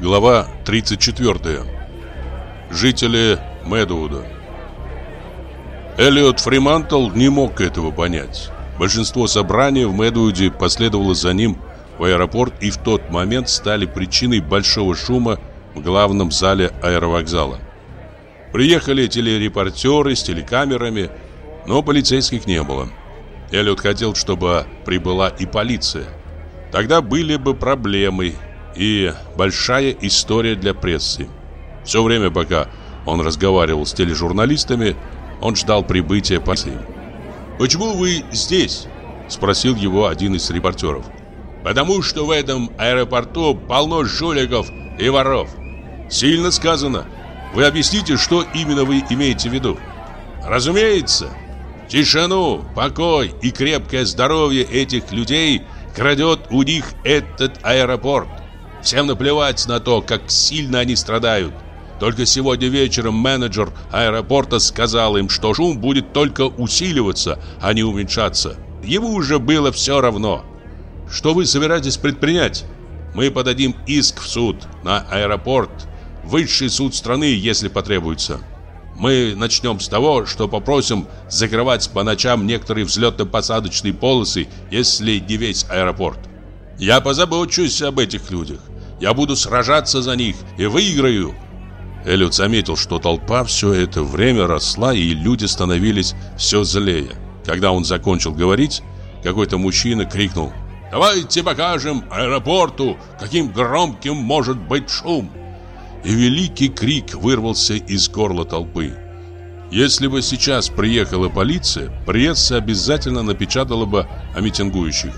Глава 34. Жители Мэдвуда. Эллиот Фримантл не мог этого понять. Большинство собрания в Мэдвуде последовало за ним в аэропорт и в тот момент стали причиной большого шума в главном зале аэровокзала. Приехали телерепортеры с телекамерами, но полицейских не было. Эллиот хотел, чтобы прибыла и полиция. Тогда были бы проблемы и большая история для прессы. Все время, пока он разговаривал с тележурналистами, он ждал прибытия полиции. «Почему вы здесь?» – спросил его один из репортеров. «Потому что в этом аэропорту полно жуликов и воров». «Сильно сказано. Вы объясните, что именно вы имеете в виду?» «Разумеется. Тишину, покой и крепкое здоровье этих людей крадет у них этот аэропорт. Всем наплевать на то, как сильно они страдают. Только сегодня вечером менеджер аэропорта сказал им, что шум будет только усиливаться, а не уменьшаться. Ему уже было все равно. Что вы собираетесь предпринять? Мы подадим иск в суд на аэропорт, высший суд страны, если потребуется. Мы начнем с того, что попросим закрывать по ночам некоторые взлетно-посадочные полосы, если не весь аэропорт. Я позабочусь об этих людях. Я буду сражаться за них и выиграю. Эллиот заметил, что толпа все это время росла, и люди становились все злее. Когда он закончил говорить, какой-то мужчина крикнул «Давайте покажем аэропорту, каким громким может быть шум!» И великий крик вырвался из горла толпы. Если бы сейчас приехала полиция, пресса обязательно напечатала бы о митингующих.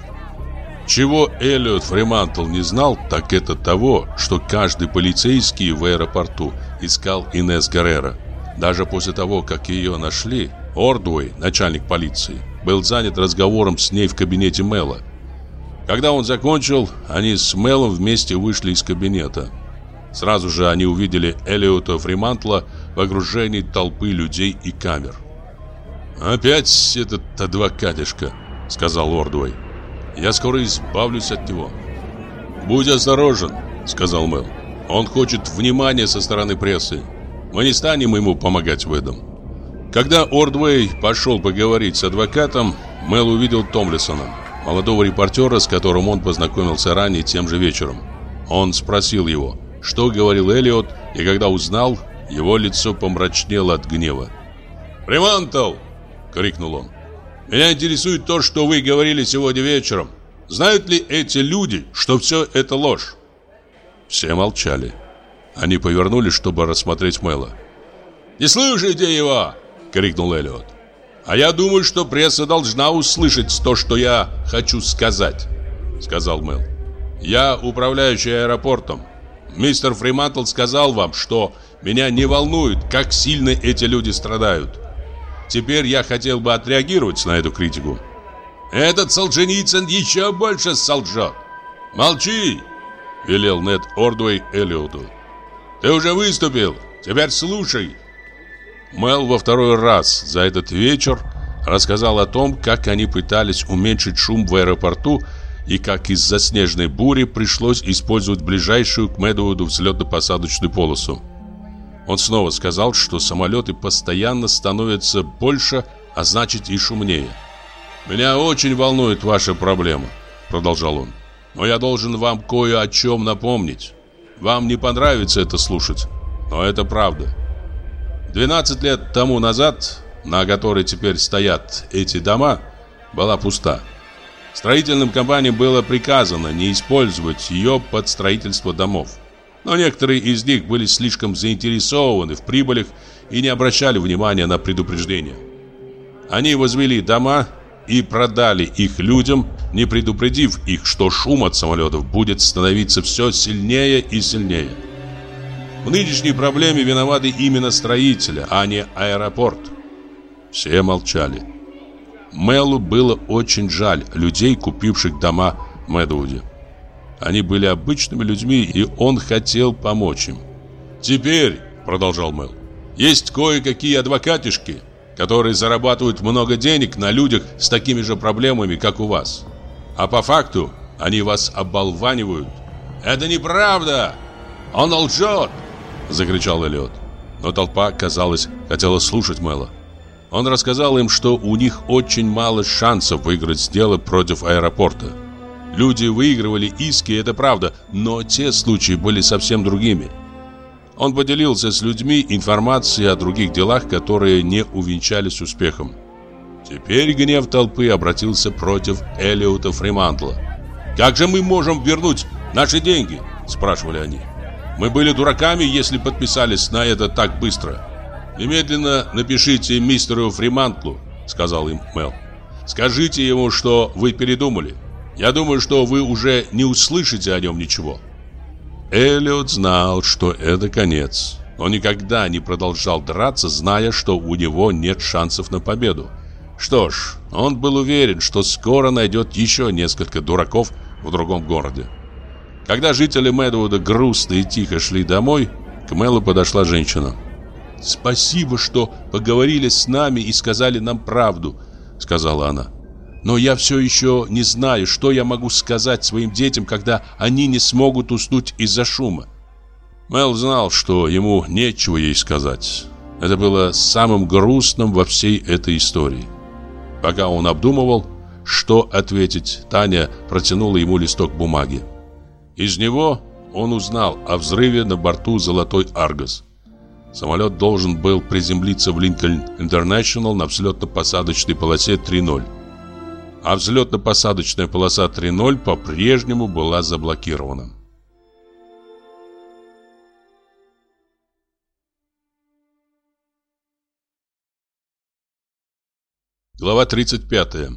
Чего Эллиот Фримантл не знал, так это того, что каждый полицейский в аэропорту искал Инес Гаррера. Даже после того, как ее нашли, Ордуэй, начальник полиции, был занят разговором с ней в кабинете Мэла. Когда он закончил, они с Мелом вместе вышли из кабинета. Сразу же они увидели Эллиота Фримантла в окружении толпы людей и камер. «Опять этот адвокатишка», — сказал Ордуэй. Я скоро избавлюсь от него. Будь осторожен, сказал Мэл. Он хочет внимания со стороны прессы. Мы не станем ему помогать в этом. Когда Ордвей пошел поговорить с адвокатом, Мэл увидел Томлисона, молодого репортера, с которым он познакомился ранее тем же вечером. Он спросил его, что говорил Эллиот, и когда узнал, его лицо помрачнело от гнева. «Примантл!» — крикнул он. Меня интересует то, что вы говорили сегодня вечером. Знают ли эти люди, что все это ложь?» Все молчали. Они повернулись, чтобы рассмотреть Мэла. «Не слушайте его!» — крикнул Эллиот. «А я думаю, что пресса должна услышать то, что я хочу сказать», — сказал Мэл. «Я управляющий аэропортом. Мистер Фримантл сказал вам, что меня не волнует, как сильно эти люди страдают. Теперь я хотел бы отреагировать на эту критику. Этот Солженицын еще больше солжет. Молчи, велел Нед Ордуэй Эллиоту. Ты уже выступил, теперь слушай. Мел во второй раз за этот вечер рассказал о том, как они пытались уменьшить шум в аэропорту и как из-за снежной бури пришлось использовать ближайшую к Мэдуоду взлетно-посадочную полосу. Он снова сказал, что самолеты постоянно становятся больше, а значит и шумнее. «Меня очень волнует ваша проблема», — продолжал он. «Но я должен вам кое о чем напомнить. Вам не понравится это слушать, но это правда. 12 лет тому назад, на которой теперь стоят эти дома, была пуста. Строительным компаниям было приказано не использовать ее под строительство домов. Но некоторые из них были слишком заинтересованы в прибылях и не обращали внимания на предупреждения. Они возвели дома и продали их людям, не предупредив их, что шум от самолетов будет становиться все сильнее и сильнее. В нынешней проблеме виноваты именно строители, а не аэропорт. Все молчали. Мелу было очень жаль людей, купивших дома в Мэдвуде. Они были обычными людьми, и он хотел помочь им. «Теперь», — продолжал Мэл, — «есть кое-какие адвокатишки, которые зарабатывают много денег на людях с такими же проблемами, как у вас. А по факту они вас оболванивают». «Это неправда!» — «Он лжет!» – закричал Эллиот. Но толпа, казалось, хотела слушать Мэла. Он рассказал им, что у них очень мало шансов выиграть дело против аэропорта. Люди выигрывали иски, это правда, но те случаи были совсем другими. Он поделился с людьми информацией о других делах, которые не увенчались успехом. Теперь гнев толпы обратился против Элиота Фримантла. «Как же мы можем вернуть наши деньги?» – спрашивали они. «Мы были дураками, если подписались на это так быстро». «Немедленно напишите мистеру Фримантлу», — сказал им Мел. «Скажите ему, что вы передумали. Я думаю, что вы уже не услышите о нем ничего». Эллиот знал, что это конец. Он никогда не продолжал драться, зная, что у него нет шансов на победу. Что ж, он был уверен, что скоро найдет еще несколько дураков в другом городе. Когда жители Мэдвуда грустно и тихо шли домой, к Мелу подошла женщина. «Спасибо, что поговорили с нами и сказали нам правду», — сказала она. «Но я все еще не знаю, что я могу сказать своим детям, когда они не смогут уснуть из-за шума». Мел знал, что ему нечего ей сказать. Это было самым грустным во всей этой истории. Пока он обдумывал, что ответить, Таня протянула ему листок бумаги. Из него он узнал о взрыве на борту «Золотой Аргос». Самолет должен был приземлиться в Линкольн Интернешнл на взлетно-посадочной полосе 3.0. А взлетно-посадочная полоса 3.0 по-прежнему была заблокирована. Глава 35.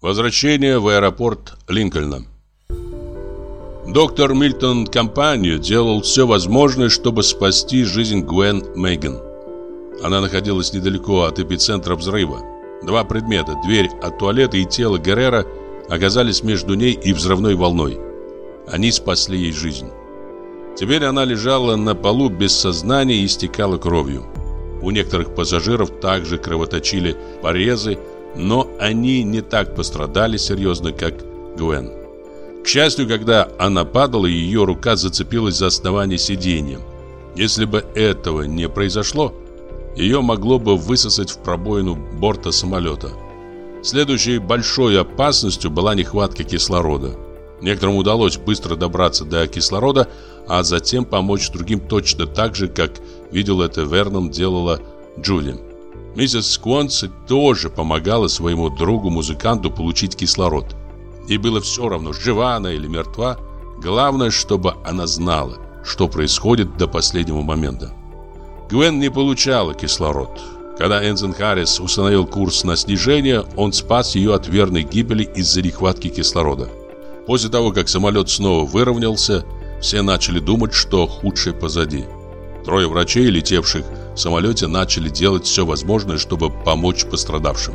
Возвращение в аэропорт Линкольна. Доктор Мильтон Компанию делал все возможное, чтобы спасти жизнь Гвен Мейган. Она находилась недалеко от эпицентра взрыва. Два предмета, дверь от туалета и тело Геррера, оказались между ней и взрывной волной. Они спасли ей жизнь. Теперь она лежала на полу без сознания и истекала кровью. У некоторых пассажиров также кровоточили порезы, но они не так пострадали серьезно, как Гвен. К счастью, когда она падала, ее рука зацепилась за основание сиденья. Если бы этого не произошло, ее могло бы высосать в пробоину борта самолета. Следующей большой опасностью была нехватка кислорода. Некоторым удалось быстро добраться до кислорода, а затем помочь другим точно так же, как видел это Верном делала Джули. Миссис Сквонси тоже помогала своему другу-музыканту получить кислород. И было все равно, жива она или мертва. Главное, чтобы она знала, что происходит до последнего момента. Гвен не получала кислород. Когда Энзен Харрис установил курс на снижение, он спас ее от верной гибели из-за нехватки кислорода. После того, как самолет снова выровнялся, все начали думать, что худшее позади. Трое врачей, летевших в самолете, начали делать все возможное, чтобы помочь пострадавшим.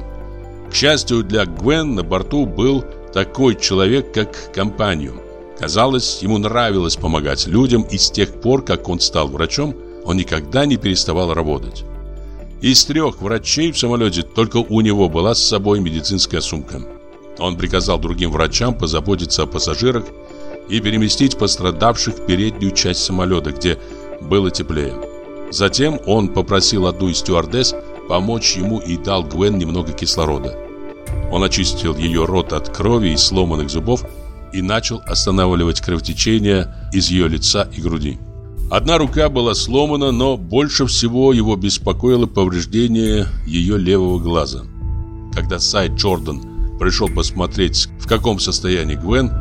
К счастью для Гвен, на борту был такой человек, как компанию. Казалось, ему нравилось помогать людям, и с тех пор, как он стал врачом, он никогда не переставал работать. Из трех врачей в самолете только у него была с собой медицинская сумка. Он приказал другим врачам позаботиться о пассажирах и переместить пострадавших в переднюю часть самолета, где было теплее. Затем он попросил одну из стюардесс помочь ему и дал Гвен немного кислорода. Он очистил ее рот от крови и сломанных зубов и начал останавливать кровотечение из ее лица и груди. Одна рука была сломана, но больше всего его беспокоило повреждение ее левого глаза. Когда Сайд Джордан пришел посмотреть, в каком состоянии Гвен,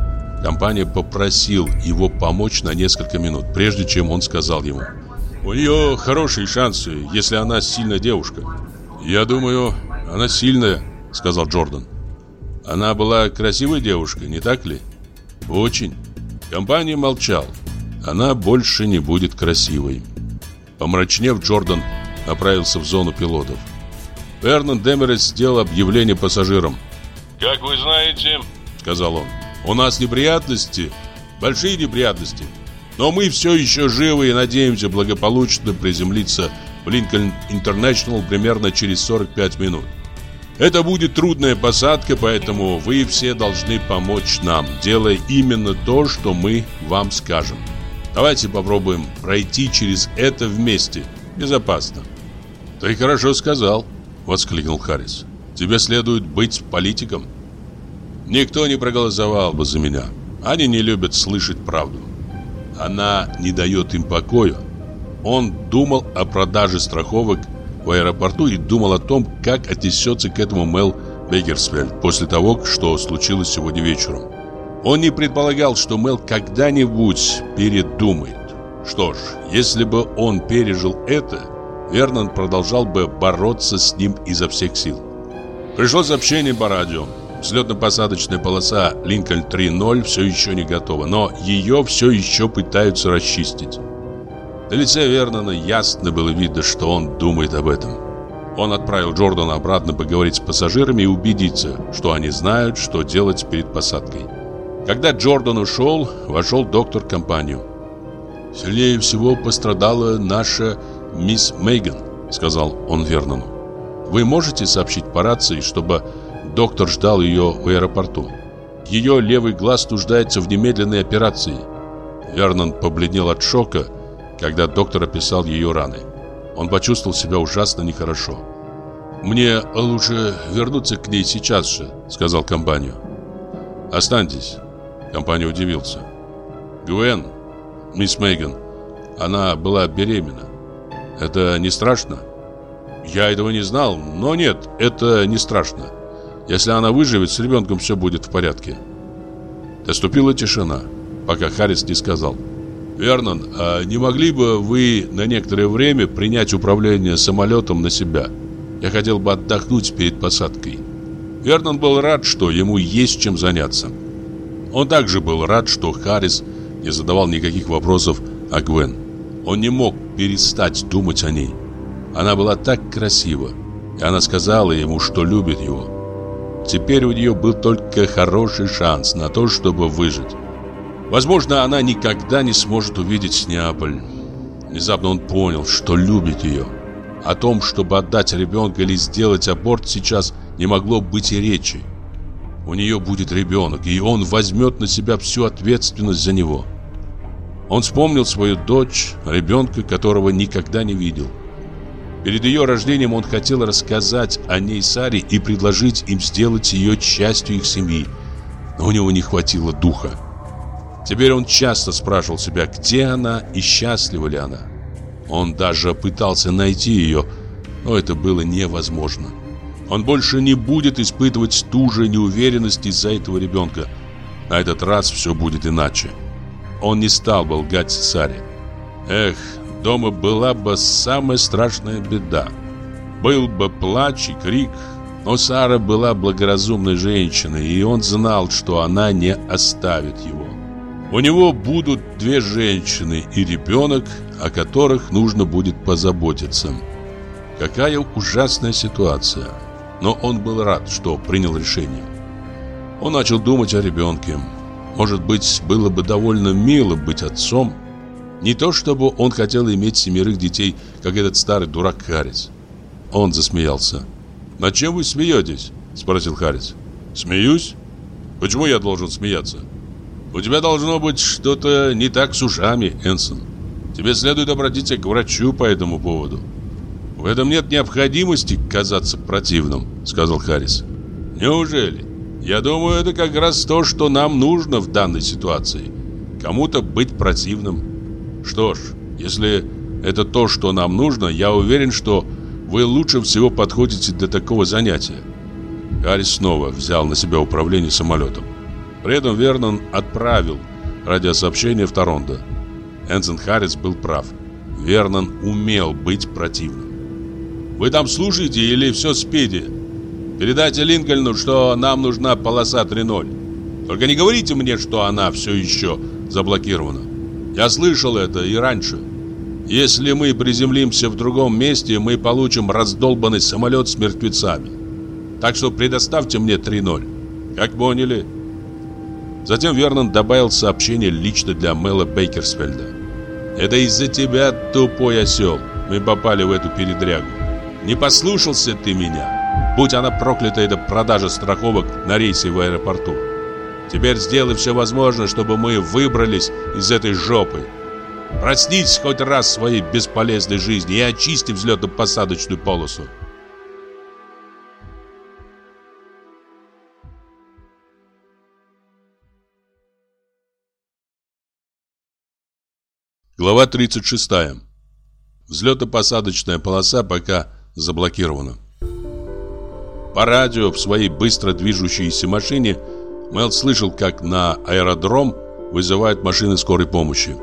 компания попросил его помочь на несколько минут, прежде чем он сказал ему «У нее хорошие шансы, если она сильная девушка». «Я думаю, она сильная», — сказал Джордан. «Она была красивой девушкой, не так ли?» «Очень». Компания молчал. «Она больше не будет красивой». Помрачнев, Джордан направился в зону пилотов. Вернон Демерес сделал объявление пассажирам. «Как вы знаете, — сказал он, — у нас неприятности, большие неприятности. Но мы все еще живы и надеемся благополучно приземлиться в Линкольн Интернешнл примерно через 45 минут. Это будет трудная посадка, поэтому вы все должны помочь нам, делая именно то, что мы вам скажем. Давайте попробуем пройти через это вместе. Безопасно. Ты хорошо сказал, воскликнул Харрис. Тебе следует быть политиком. Никто не проголосовал бы за меня. Они не любят слышать правду. Она не дает им покоя. Он думал о продаже страховок в аэропорту и думал о том, как отнесется к этому Мел Бейкерсфельд после того, что случилось сегодня вечером. Он не предполагал, что Мел когда-нибудь передумает. Что ж, если бы он пережил это, Вернон продолжал бы бороться с ним изо всех сил. Пришло сообщение по радио. Взлетно-посадочная полоса Линкольн 3.0 все еще не готова, но ее все еще пытаются расчистить. На лице Вернона ясно было видно, что он думает об этом. Он отправил Джордана обратно поговорить с пассажирами и убедиться, что они знают, что делать перед посадкой. Когда Джордан ушел, вошел доктор в компанию. «Сильнее всего пострадала наша мисс Мейган», — сказал он Вернону. «Вы можете сообщить по рации, чтобы доктор ждал ее в аэропорту? Ее левый глаз нуждается в немедленной операции». Вернон побледнел от шока, когда доктор описал ее раны. Он почувствовал себя ужасно нехорошо. «Мне лучше вернуться к ней сейчас же», — сказал компанию. «Останьтесь». Компания удивился. «Гвен, мисс Мейган, она была беременна. Это не страшно?» «Я этого не знал, но нет, это не страшно. Если она выживет, с ребенком все будет в порядке». Наступила тишина, пока Харрис не сказал – Вернон, а не могли бы вы на некоторое время принять управление самолетом на себя? Я хотел бы отдохнуть перед посадкой. Вернон был рад, что ему есть чем заняться. Он также был рад, что Харрис не задавал никаких вопросов о Гвен. Он не мог перестать думать о ней. Она была так красива, и она сказала ему, что любит его. Теперь у нее был только хороший шанс на то, чтобы выжить. Возможно, она никогда не сможет увидеть Неаполь. Внезапно он понял, что любит ее. О том, чтобы отдать ребенка или сделать аборт, сейчас не могло быть и речи. У нее будет ребенок, и он возьмет на себя всю ответственность за него. Он вспомнил свою дочь, ребенка, которого никогда не видел. Перед ее рождением он хотел рассказать о ней Саре и предложить им сделать ее частью их семьи. Но у него не хватило духа. Теперь он часто спрашивал себя, где она и счастлива ли она. Он даже пытался найти ее, но это было невозможно. Он больше не будет испытывать ту же неуверенность из-за этого ребенка. На этот раз все будет иначе. Он не стал бы лгать Саре. Эх, дома была бы самая страшная беда. Был бы плач и крик, но Сара была благоразумной женщиной, и он знал, что она не оставит его. У него будут две женщины и ребенок, о которых нужно будет позаботиться. Какая ужасная ситуация. Но он был рад, что принял решение. Он начал думать о ребенке. Может быть, было бы довольно мило быть отцом. Не то, чтобы он хотел иметь семерых детей, как этот старый дурак Харрис. Он засмеялся. «Над чем вы смеетесь?» – спросил Харрис. «Смеюсь? Почему я должен смеяться?» У тебя должно быть что-то не так с ушами, Энсон. Тебе следует обратиться к врачу по этому поводу. В этом нет необходимости казаться противным, сказал Харрис. Неужели? Я думаю, это как раз то, что нам нужно в данной ситуации. Кому-то быть противным. Что ж, если это то, что нам нужно, я уверен, что вы лучше всего подходите для такого занятия. Харрис снова взял на себя управление самолетом. При этом Вернон отправил радиосообщение в Торонто. Энсон Харрис был прав. Вернон умел быть противным. «Вы там слушаете или все спите? Передайте Линкольну, что нам нужна полоса 3.0. Только не говорите мне, что она все еще заблокирована. Я слышал это и раньше. Если мы приземлимся в другом месте, мы получим раздолбанный самолет с мертвецами. Так что предоставьте мне 3.0. Как поняли?» Затем Вернон добавил сообщение лично для Мэла Бейкерсфельда. «Это из-за тебя, тупой осел, мы попали в эту передрягу. Не послушался ты меня. Будь она проклята, эта продажа страховок на рейсе в аэропорту. Теперь сделай все возможное, чтобы мы выбрались из этой жопы. Проснись хоть раз в своей бесполезной жизни и очисти взлетно-посадочную полосу. Глава 36. Взлетно-посадочная полоса пока заблокирована. По радио в своей быстро движущейся машине Мел слышал, как на аэродром вызывают машины скорой помощи.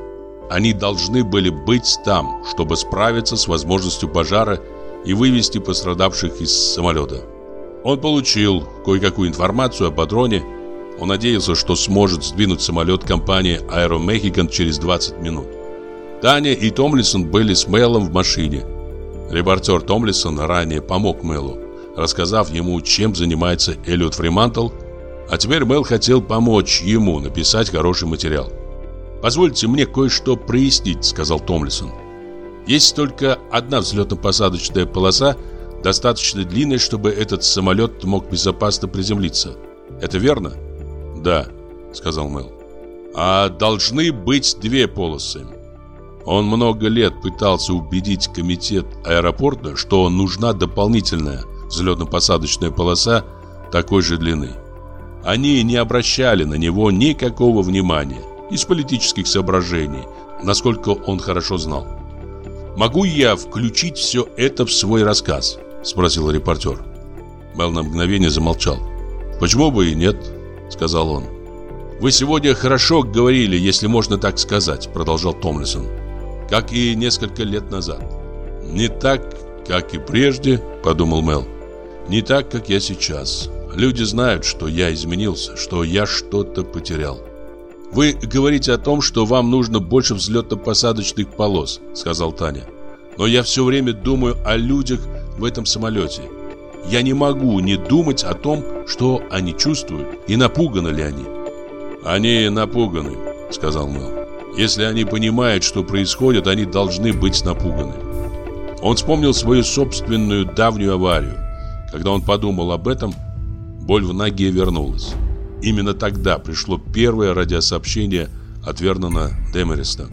Они должны были быть там, чтобы справиться с возможностью пожара и вывести пострадавших из самолета. Он получил кое-какую информацию о патроне. Он надеялся, что сможет сдвинуть самолет компании Mexican через 20 минут. Таня и Томлисон были с Мелом в машине. Репортер Томлисон ранее помог Мелу, рассказав ему, чем занимается Эллиот Фримантл, а теперь Мел хотел помочь ему написать хороший материал. «Позвольте мне кое-что прояснить», — сказал Томлисон. «Есть только одна взлетно-посадочная полоса, достаточно длинная, чтобы этот самолет мог безопасно приземлиться. Это верно?» «Да», — сказал Мел. «А должны быть две полосы. Он много лет пытался убедить комитет аэропорта, что нужна дополнительная взлетно-посадочная полоса такой же длины. Они не обращали на него никакого внимания из политических соображений, насколько он хорошо знал. «Могу я включить все это в свой рассказ?» – спросил репортер. Мел на мгновение замолчал. «Почему бы и нет?» – сказал он. «Вы сегодня хорошо говорили, если можно так сказать», – продолжал Томлисон как и несколько лет назад. «Не так, как и прежде», — подумал Мел. «Не так, как я сейчас. Люди знают, что я изменился, что я что-то потерял». «Вы говорите о том, что вам нужно больше взлетно-посадочных полос», — сказал Таня. «Но я все время думаю о людях в этом самолете. Я не могу не думать о том, что они чувствуют и напуганы ли они». «Они напуганы», — сказал Мел. Если они понимают, что происходит, они должны быть напуганы. Он вспомнил свою собственную давнюю аварию. Когда он подумал об этом, боль в ноге вернулась. Именно тогда пришло первое радиосообщение от Вернона Демериста.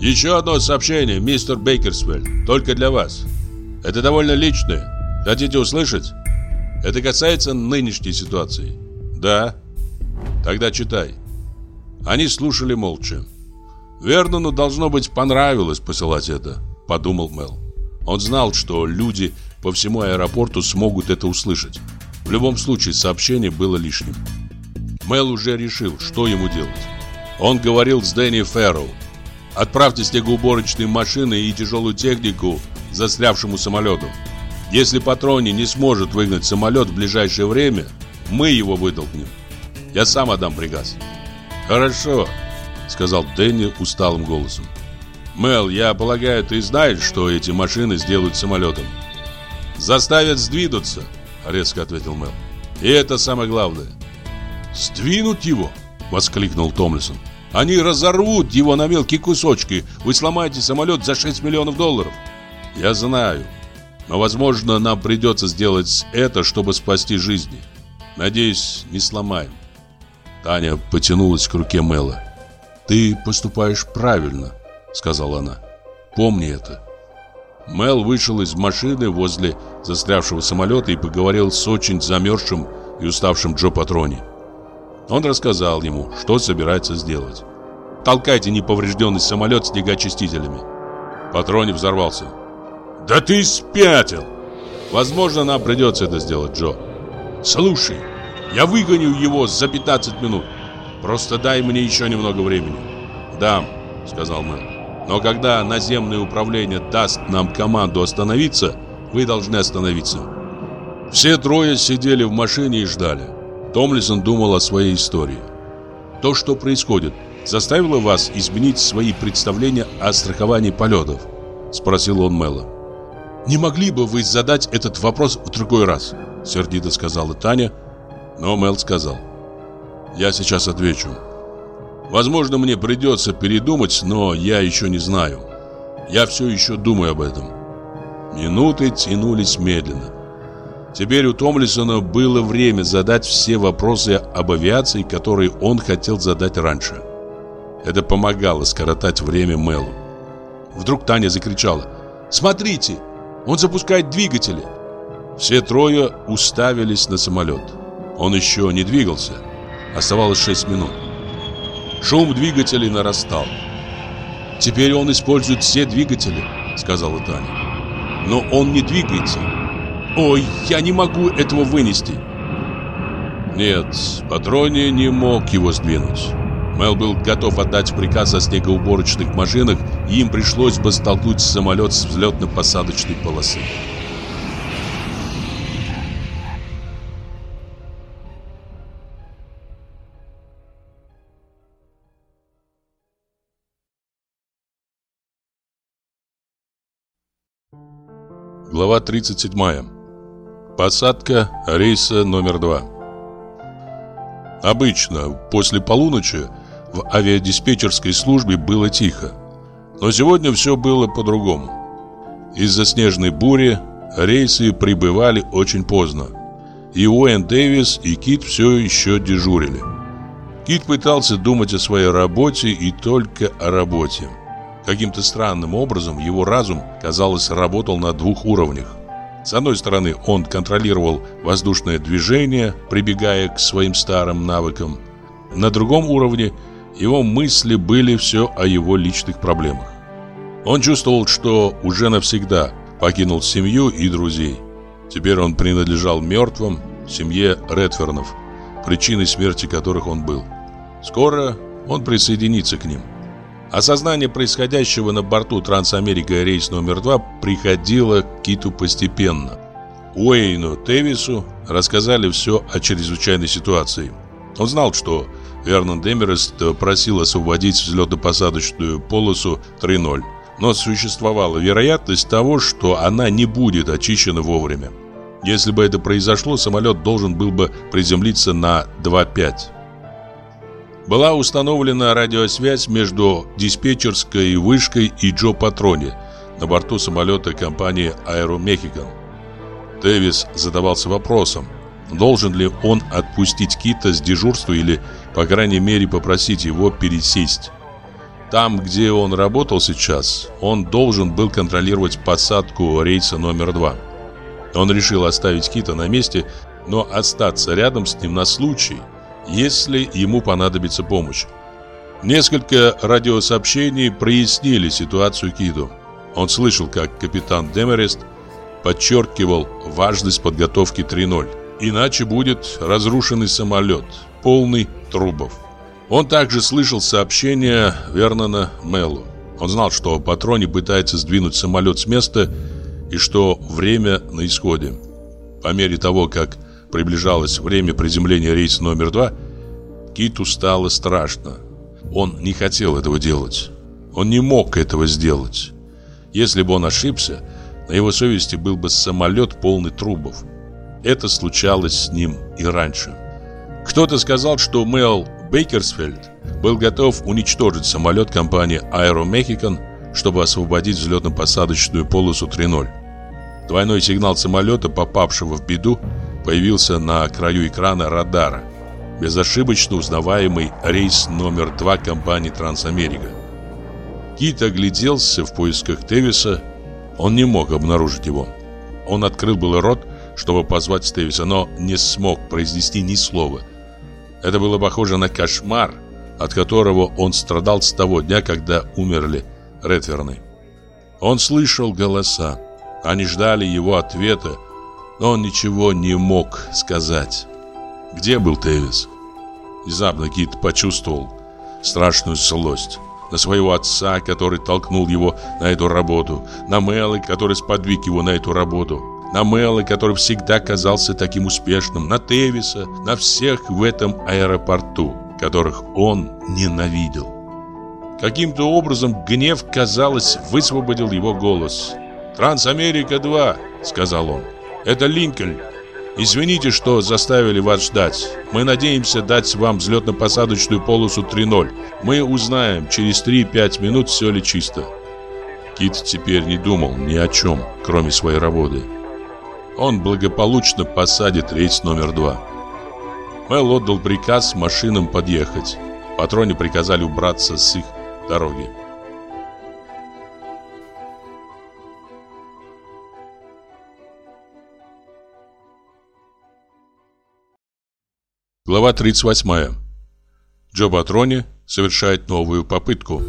«Еще одно сообщение, мистер Бейкерсвелл, только для вас. Это довольно личное. Хотите услышать? Это касается нынешней ситуации». «Да». «Тогда читай». Они слушали молча. Вернону, должно быть, понравилось посылать это, подумал Мел. Он знал, что люди по всему аэропорту смогут это услышать. В любом случае, сообщение было лишним. Мел уже решил, что ему делать. Он говорил с Дэнни Фэрроу. «Отправьте снегоуборочные машины и тяжелую технику застрявшему самолету. Если Патрони не сможет выгнать самолет в ближайшее время, мы его вытолкнем. Я сам отдам приказ». «Хорошо», сказал Дэнни усталым голосом. Мел, я полагаю, ты знаешь, что эти машины сделают самолетом. Заставят сдвинуться, резко ответил Мел. И это самое главное. Сдвинуть его? воскликнул Томлисон. Они разорвут его на мелкие кусочки. Вы сломаете самолет за 6 миллионов долларов. Я знаю. Но, возможно, нам придется сделать это, чтобы спасти жизни. Надеюсь, не сломаем. Таня потянулась к руке Мэла. «Ты поступаешь правильно», — сказала она. «Помни это». Мел вышел из машины возле застрявшего самолета и поговорил с очень замерзшим и уставшим Джо Патрони. Он рассказал ему, что собирается сделать. «Толкайте неповрежденный самолет снегочистителями». Патрони взорвался. «Да ты спятил!» «Возможно, нам придется это сделать, Джо». «Слушай, я выгоню его за 15 минут. Просто дай мне еще немного времени. Да, сказал Мэн. Но когда наземное управление даст нам команду остановиться, вы должны остановиться. Все трое сидели в машине и ждали. Томлисон думал о своей истории. То, что происходит, заставило вас изменить свои представления о страховании полетов? Спросил он Мэла. Не могли бы вы задать этот вопрос в другой раз? Сердито сказала Таня, но Мэл сказал. Я сейчас отвечу. Возможно, мне придется передумать, но я еще не знаю. Я все еще думаю об этом. Минуты тянулись медленно. Теперь у Томлисона было время задать все вопросы об авиации, которые он хотел задать раньше. Это помогало скоротать время Мелу. Вдруг Таня закричала «Смотрите, он запускает двигатели!» Все трое уставились на самолет. Он еще не двигался. Оставалось 6 минут. Шум двигателей нарастал. «Теперь он использует все двигатели», — сказала Таня. «Но он не двигается. Ой, я не могу этого вынести». Нет, Патрони не мог его сдвинуть. Мел был готов отдать приказ о снегоуборочных машинах, и им пришлось бы столкнуть самолет с взлетно-посадочной полосы. Глава 37. Посадка рейса номер два. Обычно после полуночи в авиадиспетчерской службе было тихо. Но сегодня все было по-другому. Из-за снежной бури рейсы прибывали очень поздно. И Уэйн Дэвис, и Кит все еще дежурили. Кит пытался думать о своей работе и только о работе. Каким-то странным образом его разум, казалось, работал на двух уровнях. С одной стороны, он контролировал воздушное движение, прибегая к своим старым навыкам. На другом уровне его мысли были все о его личных проблемах. Он чувствовал, что уже навсегда покинул семью и друзей. Теперь он принадлежал мертвым, семье Редфернов, причиной смерти которых он был. Скоро он присоединится к ним. Осознание происходящего на борту Трансамерика рейс номер два приходило к Киту постепенно. Уэйну Тевису рассказали все о чрезвычайной ситуации. Он знал, что Вернон Демерест просил освободить взлетно-посадочную полосу 3.0, но существовала вероятность того, что она не будет очищена вовремя. Если бы это произошло, самолет должен был бы приземлиться на 2.5. Была установлена радиосвязь между диспетчерской вышкой и Джо Патрони на борту самолета компании «Аэромехикан». Дэвис задавался вопросом, должен ли он отпустить Кита с дежурства или, по крайней мере, попросить его пересесть. Там, где он работал сейчас, он должен был контролировать посадку рейса номер два. Он решил оставить Кита на месте, но остаться рядом с ним на случай – если ему понадобится помощь. Несколько радиосообщений прояснили ситуацию Киду. Он слышал, как капитан Демерест подчеркивал важность подготовки 3.0. Иначе будет разрушенный самолет, полный трубов. Он также слышал сообщение Вернона Меллу. Он знал, что Патрони пытается сдвинуть самолет с места и что время на исходе. По мере того, как приближалось время приземления рейса номер два, Киту стало страшно. Он не хотел этого делать. Он не мог этого сделать. Если бы он ошибся, на его совести был бы самолет полный трубов. Это случалось с ним и раньше. Кто-то сказал, что Мэл Бейкерсфельд был готов уничтожить самолет компании Aero Mexican, чтобы освободить взлетно-посадочную полосу 3.0. Двойной сигнал самолета, попавшего в беду, появился на краю экрана радара. Безошибочно узнаваемый рейс номер два компании «Трансамерика». Кит огляделся в поисках Тевиса. Он не мог обнаружить его. Он открыл был рот, чтобы позвать Стевиса, но не смог произнести ни слова. Это было похоже на кошмар, от которого он страдал с того дня, когда умерли Редверны. Он слышал голоса. Они ждали его ответа, но он ничего не мог сказать. Где был Тевис? Внезапно Кит почувствовал страшную злость на своего отца, который толкнул его на эту работу, на Мэлы, который сподвиг его на эту работу, на Мэлы, который всегда казался таким успешным, на Тевиса, на всех в этом аэропорту, которых он ненавидел. Каким-то образом гнев, казалось, высвободил его голос. «Трансамерика-2», — сказал он. Это Линкольн. Извините, что заставили вас ждать. Мы надеемся дать вам взлетно-посадочную полосу 3.0. Мы узнаем через 3-5 минут, все ли чисто. Кит теперь не думал ни о чем, кроме своей работы. Он благополучно посадит рейс номер 2. Мэл отдал приказ машинам подъехать. Патроне приказали убраться с их дороги. Глава 38. Джо Патрони совершает новую попытку.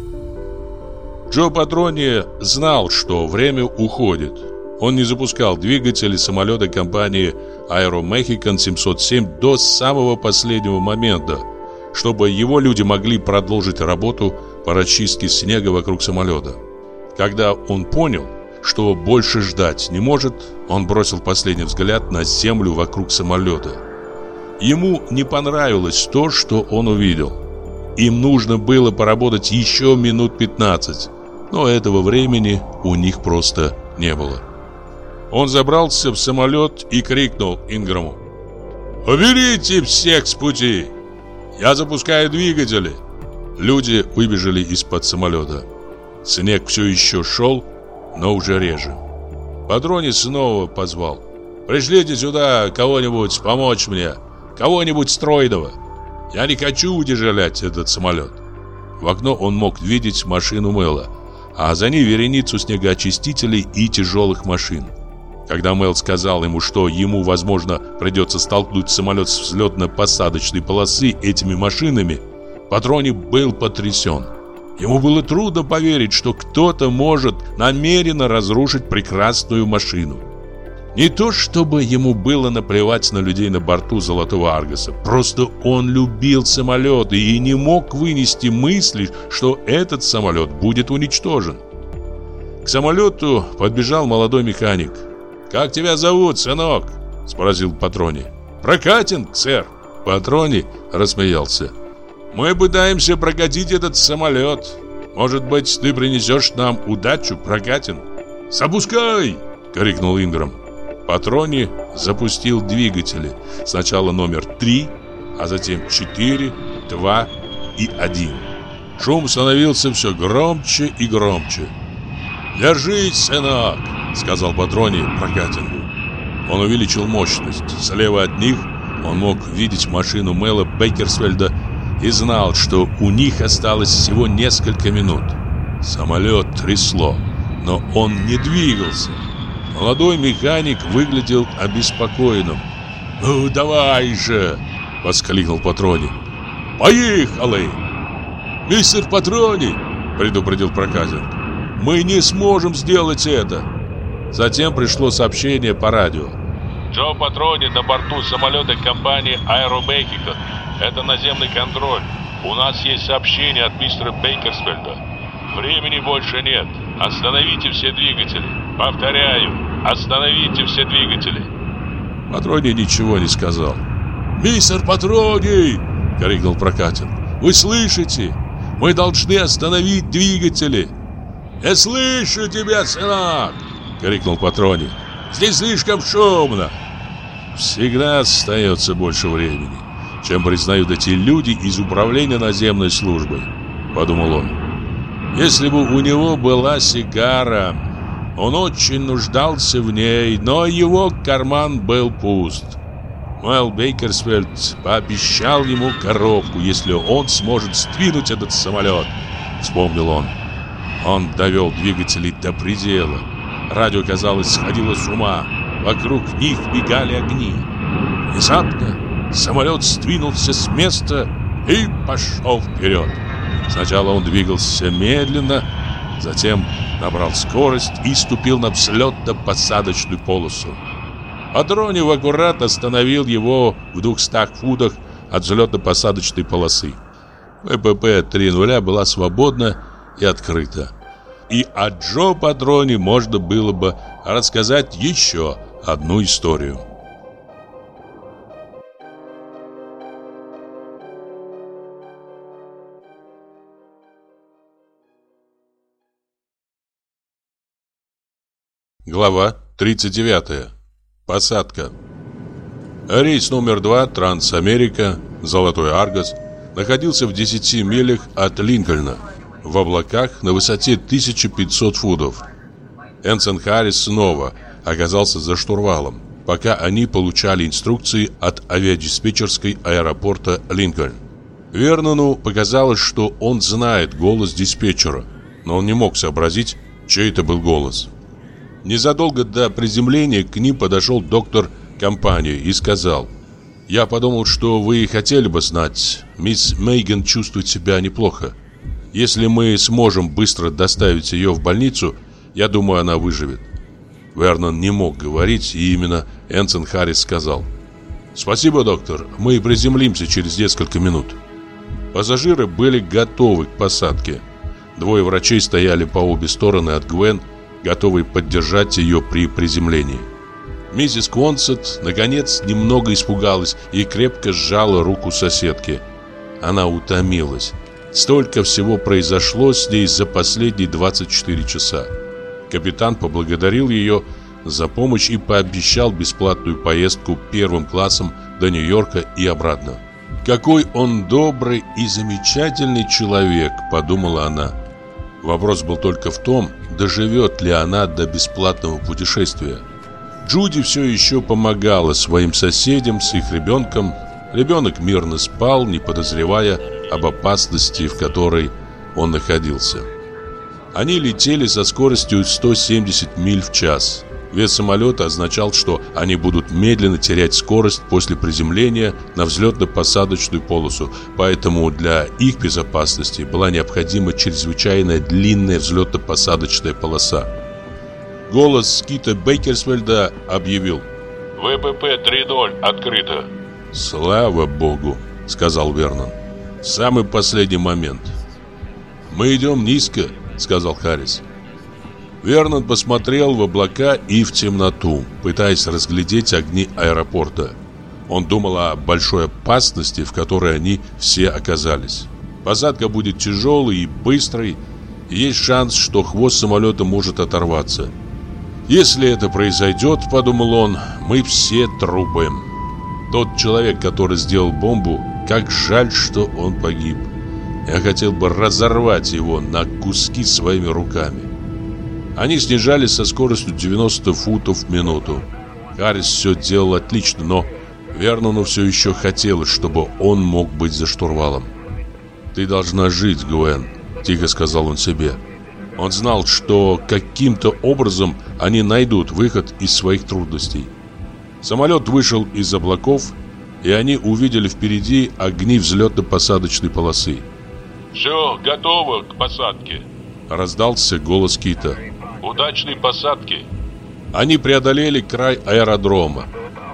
Джо Патрони знал, что время уходит. Он не запускал двигатели самолета компании Aero Mexican 707 до самого последнего момента, чтобы его люди могли продолжить работу по расчистке снега вокруг самолета. Когда он понял, что больше ждать не может, он бросил последний взгляд на землю вокруг самолета – Ему не понравилось то, что он увидел. Им нужно было поработать еще минут 15, но этого времени у них просто не было. Он забрался в самолет и крикнул Инграму. «Уберите всех с пути! Я запускаю двигатели!» Люди выбежали из-под самолета. Снег все еще шел, но уже реже. Патрони снова позвал. «Пришлите сюда кого-нибудь помочь мне!» Кого-нибудь стройного. Я не хочу удержать этот самолет. В окно он мог видеть машину Мэла, а за ней вереницу снегоочистителей и тяжелых машин. Когда Мэл сказал ему, что ему, возможно, придется столкнуть самолет с взлетно-посадочной полосы этими машинами, Патрони был потрясен. Ему было трудно поверить, что кто-то может намеренно разрушить прекрасную машину. Не то, чтобы ему было наплевать на людей на борту Золотого Аргоса. Просто он любил самолеты и не мог вынести мысли, что этот самолет будет уничтожен. К самолету подбежал молодой механик. «Как тебя зовут, сынок?» – спросил Патрони. «Прокатин, сэр». Патрони рассмеялся. «Мы пытаемся прокатить этот самолет. Может быть, ты принесешь нам удачу, Прокатин?» «Запускай!» – крикнул Инграм. Патрони запустил двигатели. Сначала номер 3, а затем 4, 2 и 1. Шум становился все громче и громче. «Держись, сынок!» — сказал Патрони Прокатингу. Он увеличил мощность. Слева от них он мог видеть машину Мэла Бейкерсвельда и знал, что у них осталось всего несколько минут. Самолет трясло, но он не двигался. Молодой механик выглядел обеспокоенным. «Ну, давай же!» — воскликнул Патрони. «Поехали!» «Мистер Патрони!» — предупредил проказник. «Мы не сможем сделать это!» Затем пришло сообщение по радио. «Джо Патрони на борту самолета компании Аэробейкингтон. Это наземный контроль. У нас есть сообщение от мистера Бейкерсфельда. Времени больше нет. Остановите все двигатели. Повторяю, остановите все двигатели. Патрони ничего не сказал. «Мистер Патрони!» — крикнул Прокатин. «Вы слышите? Мы должны остановить двигатели!» «Я слышу тебя, сынок!» — крикнул Патрони. «Здесь слишком шумно!» Всегда остается больше времени, чем признают эти люди из управления наземной службой, подумал он. Если бы у него была сигара, он очень нуждался в ней, но его карман был пуст. Мэл Бейкерсфельд пообещал ему коробку, если он сможет сдвинуть этот самолет, вспомнил он. Он довел двигатели до предела. Радио, казалось, сходило с ума. Вокруг них бегали огни. Внезапно самолет сдвинулся с места и пошел вперед. Сначала он двигался медленно, затем набрал скорость и ступил на взлетно-посадочную полосу. Адронев аккуратно остановил его в двухстах футах от взлетно-посадочной полосы. ВПП-3.0 была свободна и открыта. И о Джо Патроне можно было бы рассказать еще одну историю. Глава 39. Посадка. Рейс номер 2 Трансамерика, Золотой Аргос, находился в 10 милях от Линкольна, в облаках на высоте 1500 футов. Энсон Харрис снова оказался за штурвалом, пока они получали инструкции от авиадиспетчерской аэропорта Линкольн. Вернону показалось, что он знает голос диспетчера, но он не мог сообразить, чей это был голос. Незадолго до приземления к ним подошел доктор компании и сказал «Я подумал, что вы хотели бы знать, мисс Мейган чувствует себя неплохо. Если мы сможем быстро доставить ее в больницу, я думаю, она выживет». Вернон не мог говорить, и именно Энсон Харрис сказал «Спасибо, доктор, мы приземлимся через несколько минут». Пассажиры были готовы к посадке. Двое врачей стояли по обе стороны от Гвен, готовые поддержать ее при приземлении. Миссис Квонсет, наконец, немного испугалась и крепко сжала руку соседки. Она утомилась. Столько всего произошло с ней за последние 24 часа. Капитан поблагодарил ее за помощь и пообещал бесплатную поездку первым классом до Нью-Йорка и обратно. «Какой он добрый и замечательный человек», — подумала она. Вопрос был только в том, доживет ли она до бесплатного путешествия. Джуди все еще помогала своим соседям с их ребенком. Ребенок мирно спал, не подозревая об опасности, в которой он находился. Они летели со скоростью 170 миль в час. Вес самолета означал, что они будут медленно терять скорость после приземления на взлетно-посадочную полосу, поэтому для их безопасности была необходима чрезвычайно длинная взлетно-посадочная полоса. Голос Кита Бейкерсвельда объявил ВПП 3.0 открыто. «Слава Богу!» — сказал Вернон. «В самый последний момент». «Мы идем низко», — сказал Харрис. Вернон посмотрел в облака и в темноту, пытаясь разглядеть огни аэропорта. Он думал о большой опасности, в которой они все оказались. Посадка будет тяжелой и быстрой, и есть шанс, что хвост самолета может оторваться. «Если это произойдет, — подумал он, — мы все трубы. Тот человек, который сделал бомбу, как жаль, что он погиб. Я хотел бы разорвать его на куски своими руками». Они снижались со скоростью 90 футов в минуту. Харрис все делал отлично, но Вернону все еще хотелось, чтобы он мог быть за штурвалом. «Ты должна жить, Гуэн», — тихо сказал он себе. Он знал, что каким-то образом они найдут выход из своих трудностей. Самолет вышел из облаков, и они увидели впереди огни взлетно-посадочной полосы. «Все готово к посадке», — раздался голос Кита. Удачной посадки. Они преодолели край аэродрома.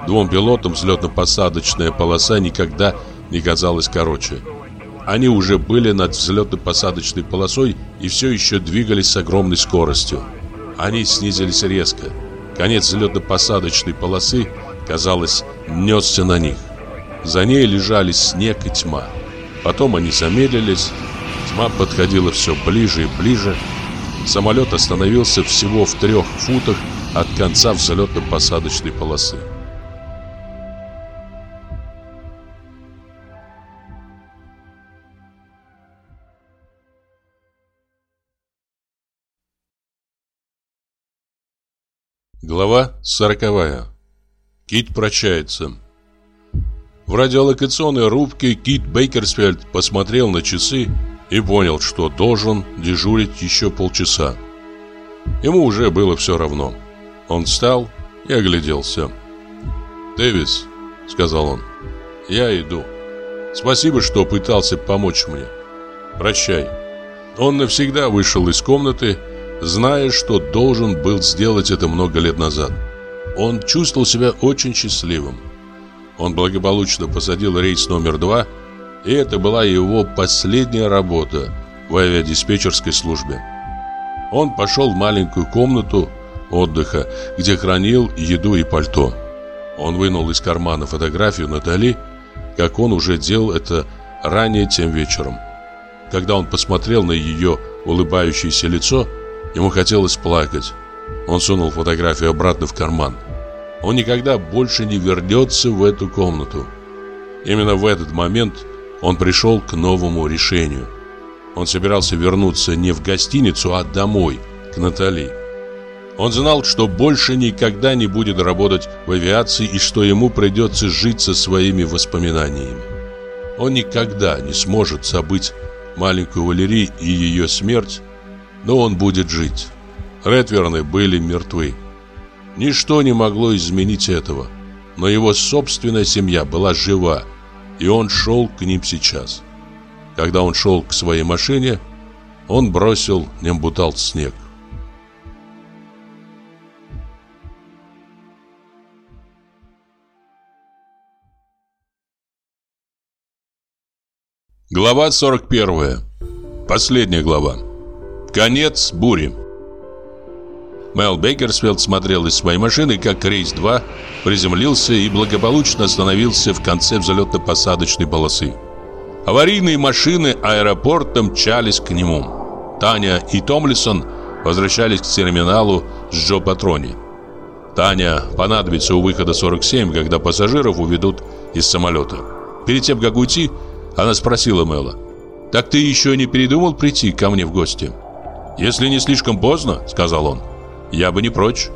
Двум пилотам взлетно-посадочная полоса никогда не казалась короче. Они уже были над взлетно-посадочной полосой и все еще двигались с огромной скоростью. Они снизились резко. Конец взлетно-посадочной полосы, казалось, несся на них. За ней лежали снег и тьма. Потом они замедлились. Тьма подходила все ближе и ближе. Самолет остановился всего в трех футах от конца взлетно-посадочной полосы. Глава сороковая. Кит прощается. В радиолокационной рубке Кит Бейкерсфельд посмотрел на часы и понял, что должен дежурить еще полчаса. Ему уже было все равно. Он встал и огляделся. «Дэвис», — сказал он, — «я иду. Спасибо, что пытался помочь мне. Прощай». Он навсегда вышел из комнаты, зная, что должен был сделать это много лет назад. Он чувствовал себя очень счастливым. Он благополучно посадил рейс номер два — и это была его последняя работа в авиадиспетчерской службе. Он пошел в маленькую комнату отдыха, где хранил еду и пальто. Он вынул из кармана фотографию Натали, как он уже делал это ранее тем вечером. Когда он посмотрел на ее улыбающееся лицо, ему хотелось плакать. Он сунул фотографию обратно в карман. Он никогда больше не вернется в эту комнату. Именно в этот момент он пришел к новому решению. Он собирался вернуться не в гостиницу, а домой, к Натали. Он знал, что больше никогда не будет работать в авиации и что ему придется жить со своими воспоминаниями. Он никогда не сможет забыть маленькую Валерий и ее смерть, но он будет жить. Редверны были мертвы. Ничто не могло изменить этого. Но его собственная семья была жива, и он шел к ним сейчас. Когда он шел к своей машине, он бросил нембутал снег. Глава 41. Последняя глава. Конец бури. Мэл Бейкерсфилд смотрел из своей машины, как рейс-2 приземлился и благополучно остановился в конце взлетно-посадочной полосы. Аварийные машины аэропорта мчались к нему. Таня и Томлисон возвращались к терминалу с Джо Патрони. Таня понадобится у выхода 47, когда пассажиров уведут из самолета. Перед тем, как уйти, она спросила Мэла. «Так ты еще не передумал прийти ко мне в гости?» «Если не слишком поздно», — сказал он, — «я бы не прочь».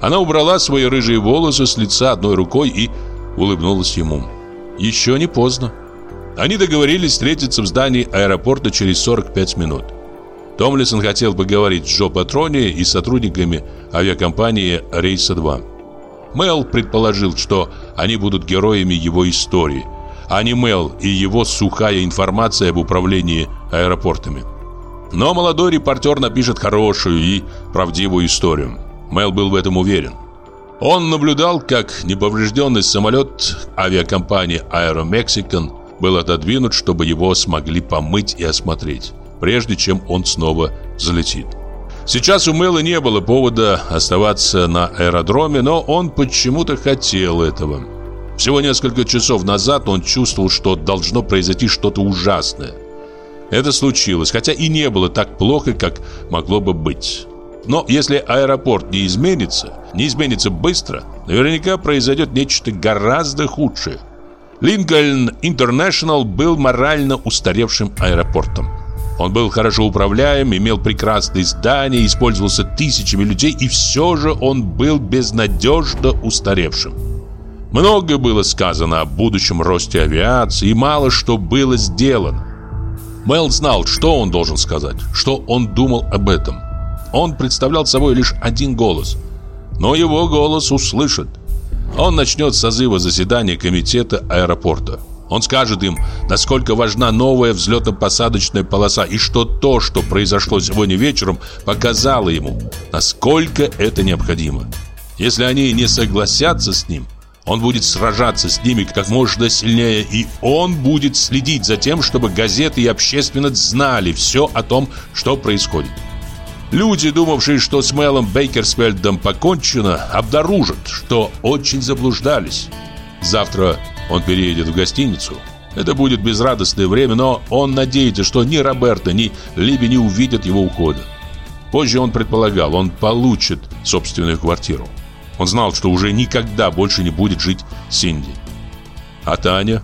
Она убрала свои рыжие волосы с лица одной рукой и улыбнулась ему. «Еще не поздно». Они договорились встретиться в здании аэропорта через 45 минут. Томлисон хотел поговорить с Джо Патрони и сотрудниками авиакомпании «Рейса 2». Мэл предположил, что они будут героями его истории – а не Мел и его сухая информация об управлении аэропортами. Но молодой репортер напишет хорошую и правдивую историю. Мел был в этом уверен. Он наблюдал, как неповрежденный самолет авиакомпании Aero Mexican был отодвинут, чтобы его смогли помыть и осмотреть, прежде чем он снова взлетит. Сейчас у Мэла не было повода оставаться на аэродроме, но он почему-то хотел этого. Всего несколько часов назад он чувствовал, что должно произойти что-то ужасное. Это случилось, хотя и не было так плохо, как могло бы быть. Но если аэропорт не изменится, не изменится быстро, наверняка произойдет нечто гораздо худшее. Линкольн Интернешнл был морально устаревшим аэропортом. Он был хорошо управляем, имел прекрасные здания, использовался тысячами людей, и все же он был безнадежно устаревшим. Много было сказано о будущем росте авиации, и мало что было сделано. Мэл знал, что он должен сказать, что он думал об этом. Он представлял собой лишь один голос, но его голос услышат. Он начнет с созыва заседания комитета аэропорта. Он скажет им, насколько важна новая взлетно-посадочная полоса и что то, что произошло сегодня вечером, показало ему, насколько это необходимо. Если они не согласятся с ним, он будет сражаться с ними как можно сильнее, и он будет следить за тем, чтобы газеты и общественность знали все о том, что происходит. Люди, думавшие, что с Мелом Бейкерсфельдом покончено, обнаружат, что очень заблуждались. Завтра он переедет в гостиницу. Это будет безрадостное время, но он надеется, что ни Роберта, ни Либи не увидят его ухода. Позже он предполагал, он получит собственную квартиру. Он знал, что уже никогда больше не будет жить с Синди. А Таня?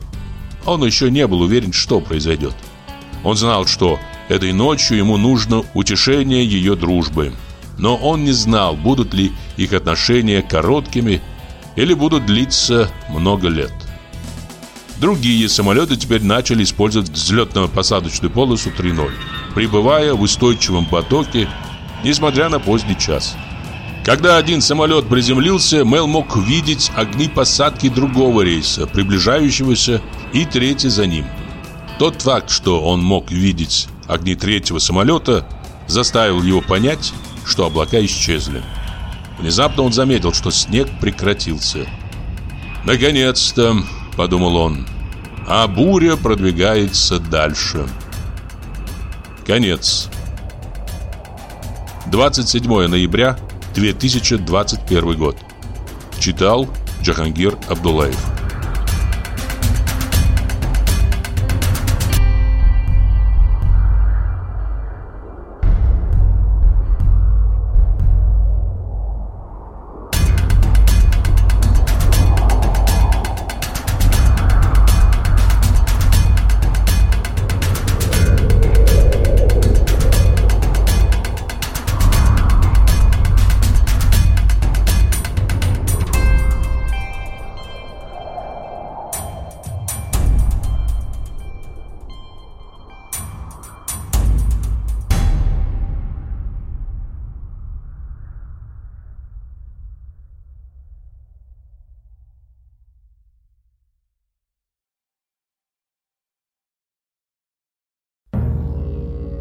Он еще не был уверен, что произойдет. Он знал, что этой ночью ему нужно утешение ее дружбы. Но он не знал, будут ли их отношения короткими или будут длиться много лет. Другие самолеты теперь начали использовать взлетно-посадочную полосу 3.0, пребывая в устойчивом потоке, несмотря на поздний час. Когда один самолет приземлился, Мел мог видеть огни посадки другого рейса, приближающегося, и третий за ним. Тот факт, что он мог видеть огни третьего самолета, заставил его понять, что облака исчезли. Внезапно он заметил, что снег прекратился. «Наконец-то», — подумал он, — «а буря продвигается дальше». Конец. 27 ноября 2021 год. Читал Джахангир Абдулаев.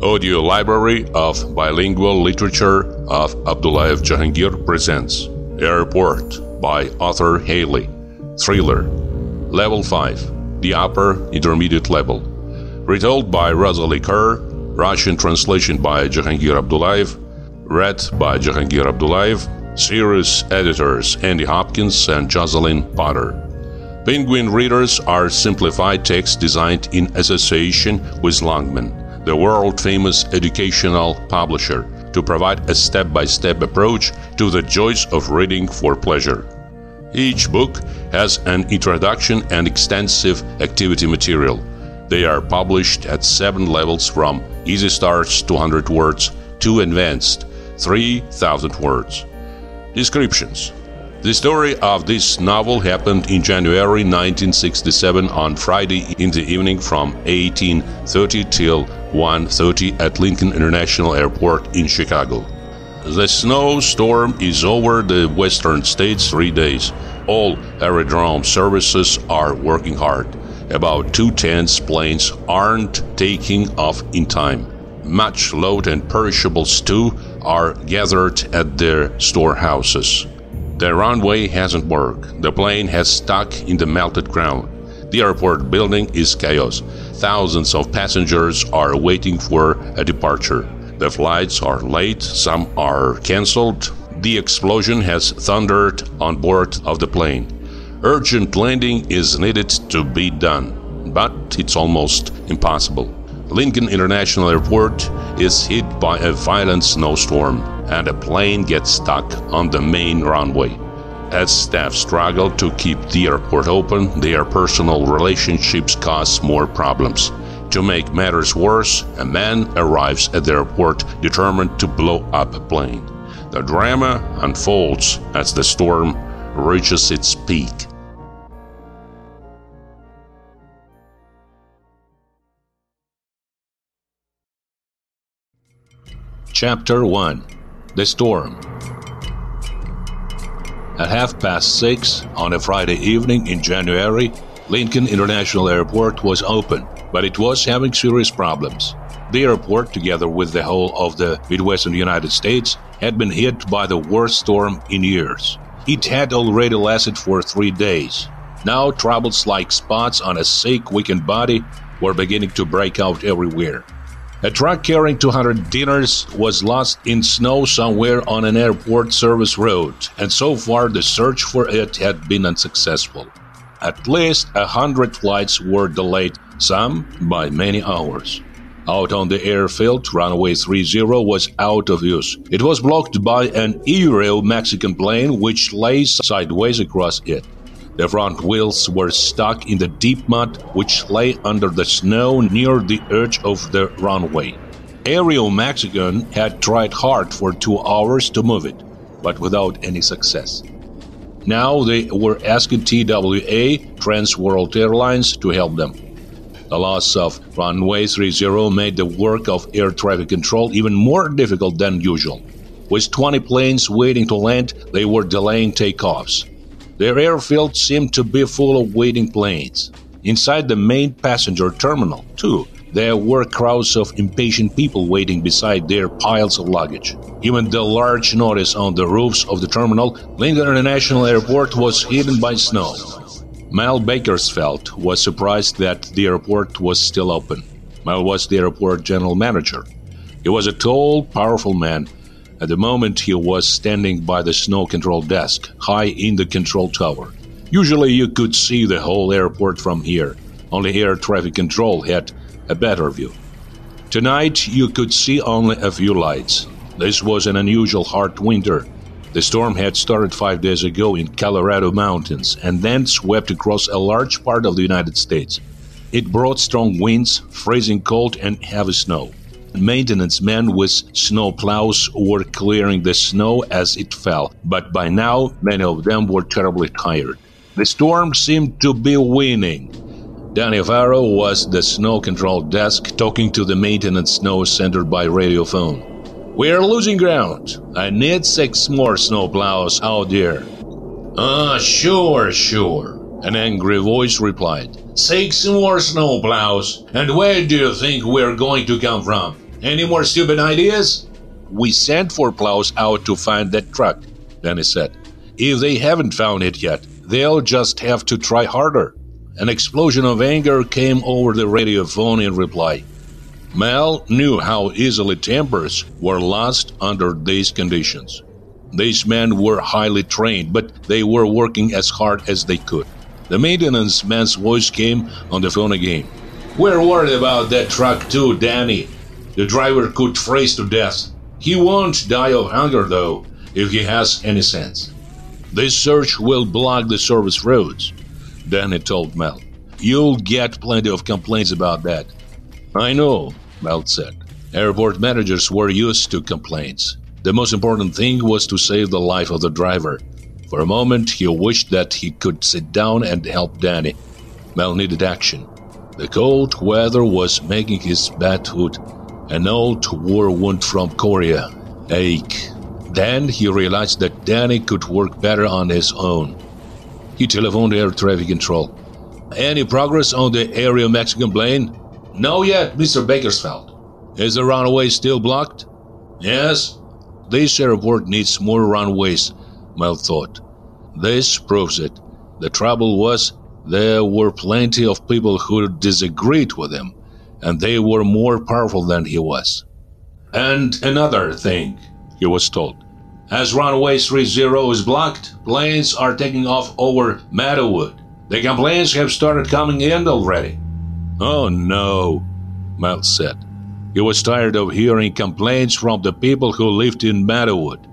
Audio Library of Bilingual Literature of Abdullayev Jahangir presents Airport by Arthur Hailey, Thriller. Level 5. The upper intermediate level. Retold by Rosalie Kerr. Russian translation by Jahangir Abdullayev. Read by Jahangir Abdullayev. Series editors Andy Hopkins and Jocelyn Potter. Penguin readers are simplified texts designed in association with Longman the world famous educational publisher, to provide a step by step approach to the joys of reading for pleasure. Each book has an introduction and extensive activity material. They are published at seven levels from Easy Starts 200 words to Advanced 3000 words. Descriptions the story of this novel happened in January 1967 on Friday in the evening from 1830 till 1.30 at Lincoln International Airport in Chicago. The snowstorm is over the western states three days. All aerodrome services are working hard. About two-tenths planes aren't taking off in time. Much load and perishables too are gathered at their storehouses. The runway hasn't worked. The plane has stuck in the melted ground. The airport building is chaos. Thousands of passengers are waiting for a departure. The flights are late, some are cancelled. The explosion has thundered on board of the plane. Urgent landing is needed to be done, but it's almost impossible. Lincoln International Airport is hit by a violent snowstorm and a plane gets stuck on the main runway. As staff struggle to keep the airport open, their personal relationships cause more problems. To make matters worse, a man arrives at the airport determined to blow up a plane. The drama unfolds as the storm reaches its peak. Chapter 1 The Storm At half past six on a Friday evening in January, Lincoln International Airport was open, but it was having serious problems. The airport, together with the whole of the Midwestern United States, had been hit by the worst storm in years. It had already lasted for three days. Now, troubles like spots on a sick, weakened body were beginning to break out everywhere. A truck carrying 200 dinners was lost in snow somewhere on an airport service road, and so far the search for it had been unsuccessful. At least a hundred flights were delayed, some by many hours. Out on the airfield, runway 30 was out of use. It was blocked by an Aero Mexican plane which lay sideways across it. The front wheels were stuck in the deep mud which lay under the snow near the edge of the runway. Aero Mexican had tried hard for two hours to move it, but without any success. Now they were asking TWA, Trans World Airlines, to help them. The loss of runway 30 made the work of air traffic control even more difficult than usual. With 20 planes waiting to land, they were delaying takeoffs. Their airfield seemed to be full of waiting planes. Inside the main passenger terminal, too, there were crowds of impatient people waiting beside their piles of luggage. Even the large notice on the roofs of the terminal, Lincoln International Airport, was hidden by snow. Mel Bakersfeld was surprised that the airport was still open. Mel was the airport general manager. He was a tall, powerful man at the moment, he was standing by the snow control desk, high in the control tower. Usually, you could see the whole airport from here. Only air traffic control had a better view. Tonight, you could see only a few lights. This was an unusual hard winter. The storm had started five days ago in Colorado mountains and then swept across a large part of the United States. It brought strong winds, freezing cold, and heavy snow. Maintenance men with snow plows were clearing the snow as it fell, but by now many of them were terribly tired. The storm seemed to be winning. Danny Farrow was the snow control desk talking to the maintenance snow center by radio phone. We're losing ground. I need six more snow plows out there. Ah, uh, sure, sure. An angry voice replied. Six more snow plows. And where do you think we're going to come from? Any more stupid ideas? We sent for plows out to find that truck, Danny said. If they haven't found it yet, they'll just have to try harder. An explosion of anger came over the radio phone in reply. Mel knew how easily tempers were lost under these conditions. These men were highly trained, but they were working as hard as they could. The maintenance man's voice came on the phone again. We're worried about that truck too, Danny. The driver could freeze to death. He won't die of hunger, though, if he has any sense. This search will block the service roads, Danny told Mel. You'll get plenty of complaints about that. I know, Mel said. Airport managers were used to complaints. The most important thing was to save the life of the driver. For a moment, he wished that he could sit down and help Danny. Mel needed action. The cold weather was making his bad foot, an old war wound from Korea, ache. Then he realized that Danny could work better on his own. He telephoned air traffic control. Any progress on the Aero Mexican plane? No yet, Mr. Bakersfeld. Is the runway still blocked? Yes. This airport needs more runways, Mel thought. This proves it. The trouble was, there were plenty of people who disagreed with him, and they were more powerful than he was. And another thing, he was told. As runway 30 is blocked, planes are taking off over Meadowood. The complaints have started coming in already. Oh no, Mel said. He was tired of hearing complaints from the people who lived in Meadowood.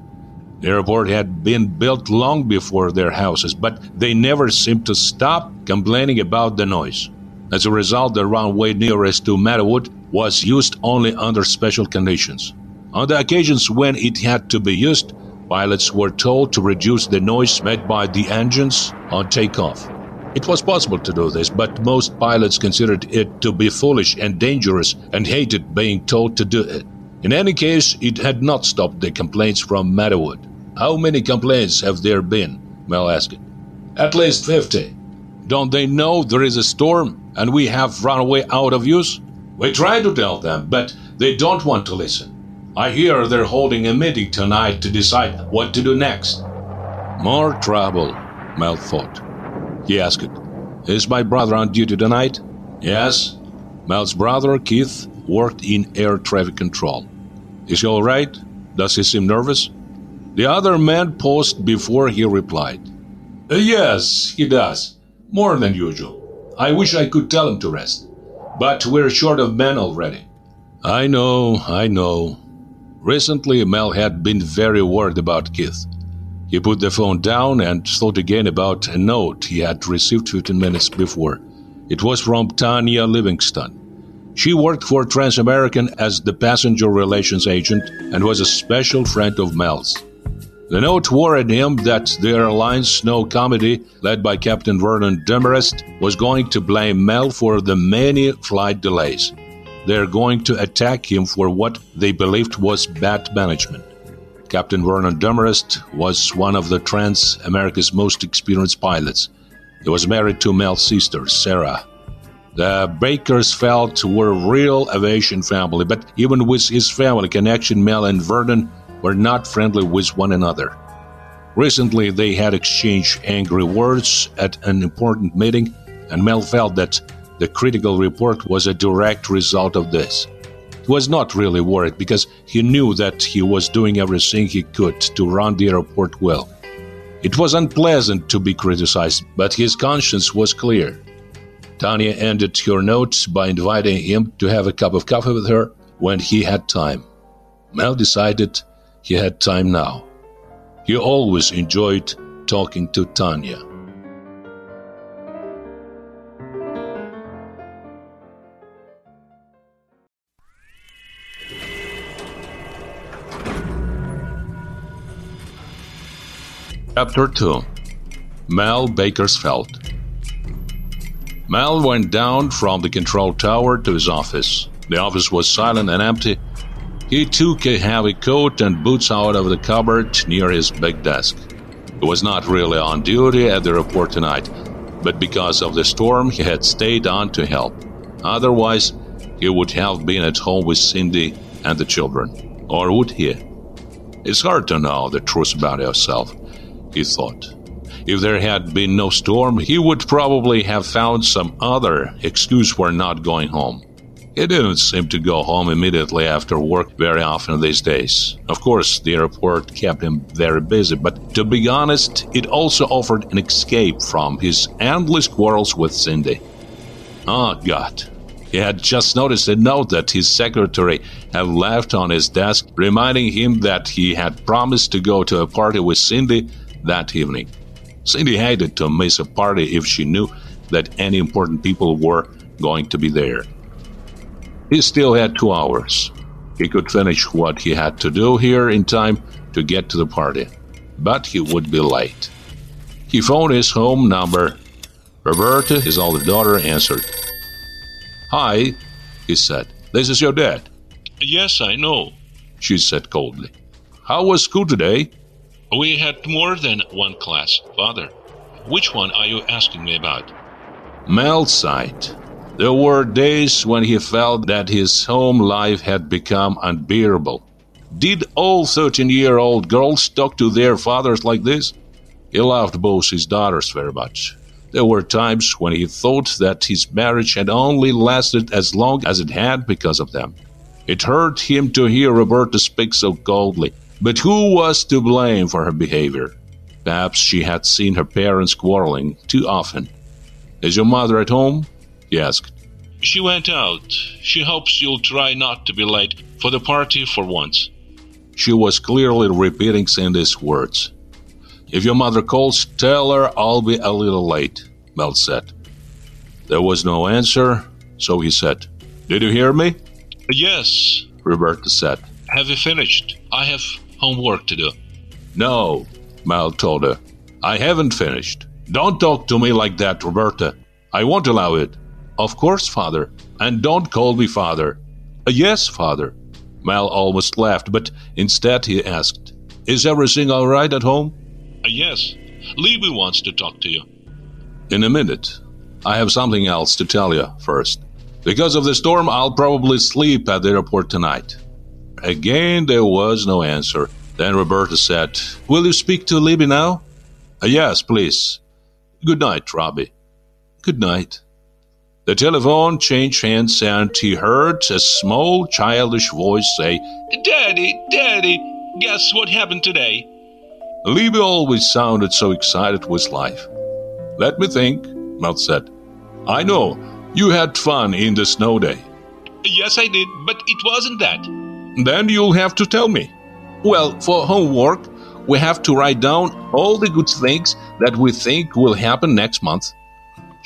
The airport had been built long before their houses, but they never seemed to stop complaining about the noise. As a result, the runway nearest to Meadowood was used only under special conditions. On the occasions when it had to be used, pilots were told to reduce the noise made by the engines on takeoff. It was possible to do this, but most pilots considered it to be foolish and dangerous and hated being told to do it. In any case, it had not stopped the complaints from Meadowood. How many complaints have there been? Mel asked. At least 50. Don't they know there is a storm and we have run away out of use? We try to tell them, but they don't want to listen. I hear they're holding a meeting tonight to decide what to do next. More trouble, Mel thought. He asked, Is my brother on duty tonight? Yes. Mel's brother, Keith, worked in air traffic control. Is he all right? Does he seem nervous? The other man paused before he replied. Yes, he does. More than usual. I wish I could tell him to rest. But we're short of men already. I know, I know. Recently, Mel had been very worried about Keith. He put the phone down and thought again about a note he had received 15 minutes before. It was from Tanya Livingston. She worked for Transamerican as the passenger relations agent and was a special friend of Mel's. The note warned him that the airline's snow committee, led by Captain Vernon Demarest, was going to blame Mel for the many flight delays. They're going to attack him for what they believed was bad management. Captain Vernon Demarest was one of the Trans America's most experienced pilots. He was married to Mel's sister, Sarah. The Bakersfeld were a real aviation family, but even with his family connection, Mel and Vernon were not friendly with one another. Recently, they had exchanged angry words at an important meeting, and Mel felt that the critical report was a direct result of this. He was not really worried because he knew that he was doing everything he could to run the airport well. It was unpleasant to be criticized, but his conscience was clear. Tanya ended her note by inviting him to have a cup of coffee with her when he had time. Mel decided he had time now. He always enjoyed talking to Tanya. Chapter 2 Mel Bakersfeld Mel went down from the control tower to his office. The office was silent and empty. He took a heavy coat and boots out of the cupboard near his big desk. He was not really on duty at the airport tonight, but because of the storm, he had stayed on to help. Otherwise, he would have been at home with Cindy and the children. Or would he? It's hard to know the truth about yourself, he thought. If there had been no storm, he would probably have found some other excuse for not going home. He didn't seem to go home immediately after work very often these days. Of course, the airport kept him very busy, but to be honest, it also offered an escape from his endless quarrels with Cindy. Oh, God. He had just noticed a note that his secretary had left on his desk, reminding him that he had promised to go to a party with Cindy that evening. Cindy hated to miss a party if she knew that any important people were going to be there. He still had two hours. He could finish what he had to do here in time to get to the party, but he would be late. He phoned his home number. Roberta, his older daughter, answered. Hi, he said. This is your dad. Yes, I know, she said coldly. How was school today? We had more than one class, father. Which one are you asking me about? Mel sighed. There were days when he felt that his home life had become unbearable. Did all 13 year old girls talk to their fathers like this? He loved both his daughters very much. There were times when he thought that his marriage had only lasted as long as it had because of them. It hurt him to hear Roberta speak so coldly, but who was to blame for her behavior? Perhaps she had seen her parents quarreling too often. Is your mother at home? He asked. She went out. She hopes you'll try not to be late for the party for once. She was clearly repeating Cindy's words. If your mother calls, tell her I'll be a little late, Mel said. There was no answer, so he said, Did you hear me? Yes, Roberta said. Have you finished? I have homework to do. No, Mel told her. I haven't finished. Don't talk to me like that, Roberta. I won't allow it. Of course, father. And don't call me father. Uh, yes, father. Mel almost laughed, but instead he asked, Is everything all right at home? Uh, yes. Libby wants to talk to you. In a minute. I have something else to tell you first. Because of the storm, I'll probably sleep at the airport tonight. Again, there was no answer. Then Roberta said, Will you speak to Libby now? Uh, yes, please. Good night, Robbie. Good night. The telephone changed hands and he heard a small childish voice say, Daddy, Daddy, guess what happened today? Libby always sounded so excited with life. Let me think, Mel said. I know, you had fun in the snow day. Yes, I did, but it wasn't that. Then you'll have to tell me. Well, for homework, we have to write down all the good things that we think will happen next month.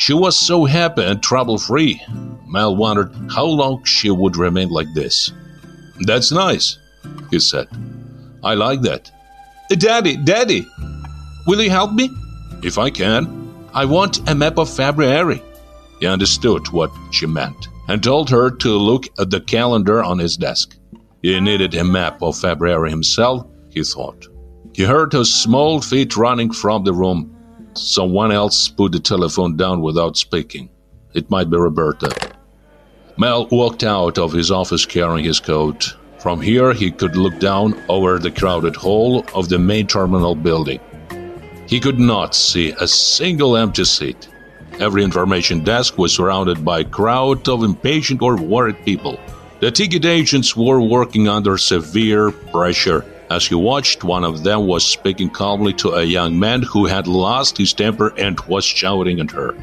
She was so happy and trouble free. Mel wondered how long she would remain like this. That's nice, he said. I like that. Daddy, Daddy, will you help me? If I can. I want a map of February. He understood what she meant and told her to look at the calendar on his desk. He needed a map of February himself, he thought. He heard her small feet running from the room. Someone else put the telephone down without speaking. It might be Roberta. Mel walked out of his office carrying his coat. From here, he could look down over the crowded hall of the main terminal building. He could not see a single empty seat. Every information desk was surrounded by a crowd of impatient or worried people. The ticket agents were working under severe pressure. As he watched, one of them was speaking calmly to a young man who had lost his temper and was shouting at her.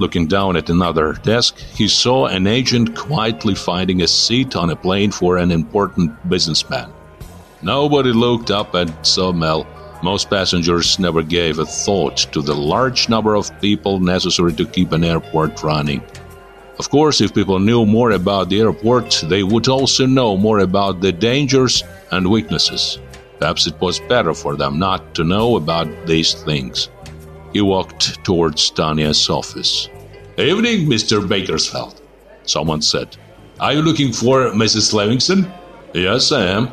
Looking down at another desk, he saw an agent quietly finding a seat on a plane for an important businessman. Nobody looked up and saw Mel. Most passengers never gave a thought to the large number of people necessary to keep an airport running. Of course, if people knew more about the airport, they would also know more about the dangers and weaknesses. Perhaps it was better for them not to know about these things. He walked towards Tanya's office. Evening, Mr. Bakersfeld, someone said. Are you looking for Mrs. Livingston? Yes, I am.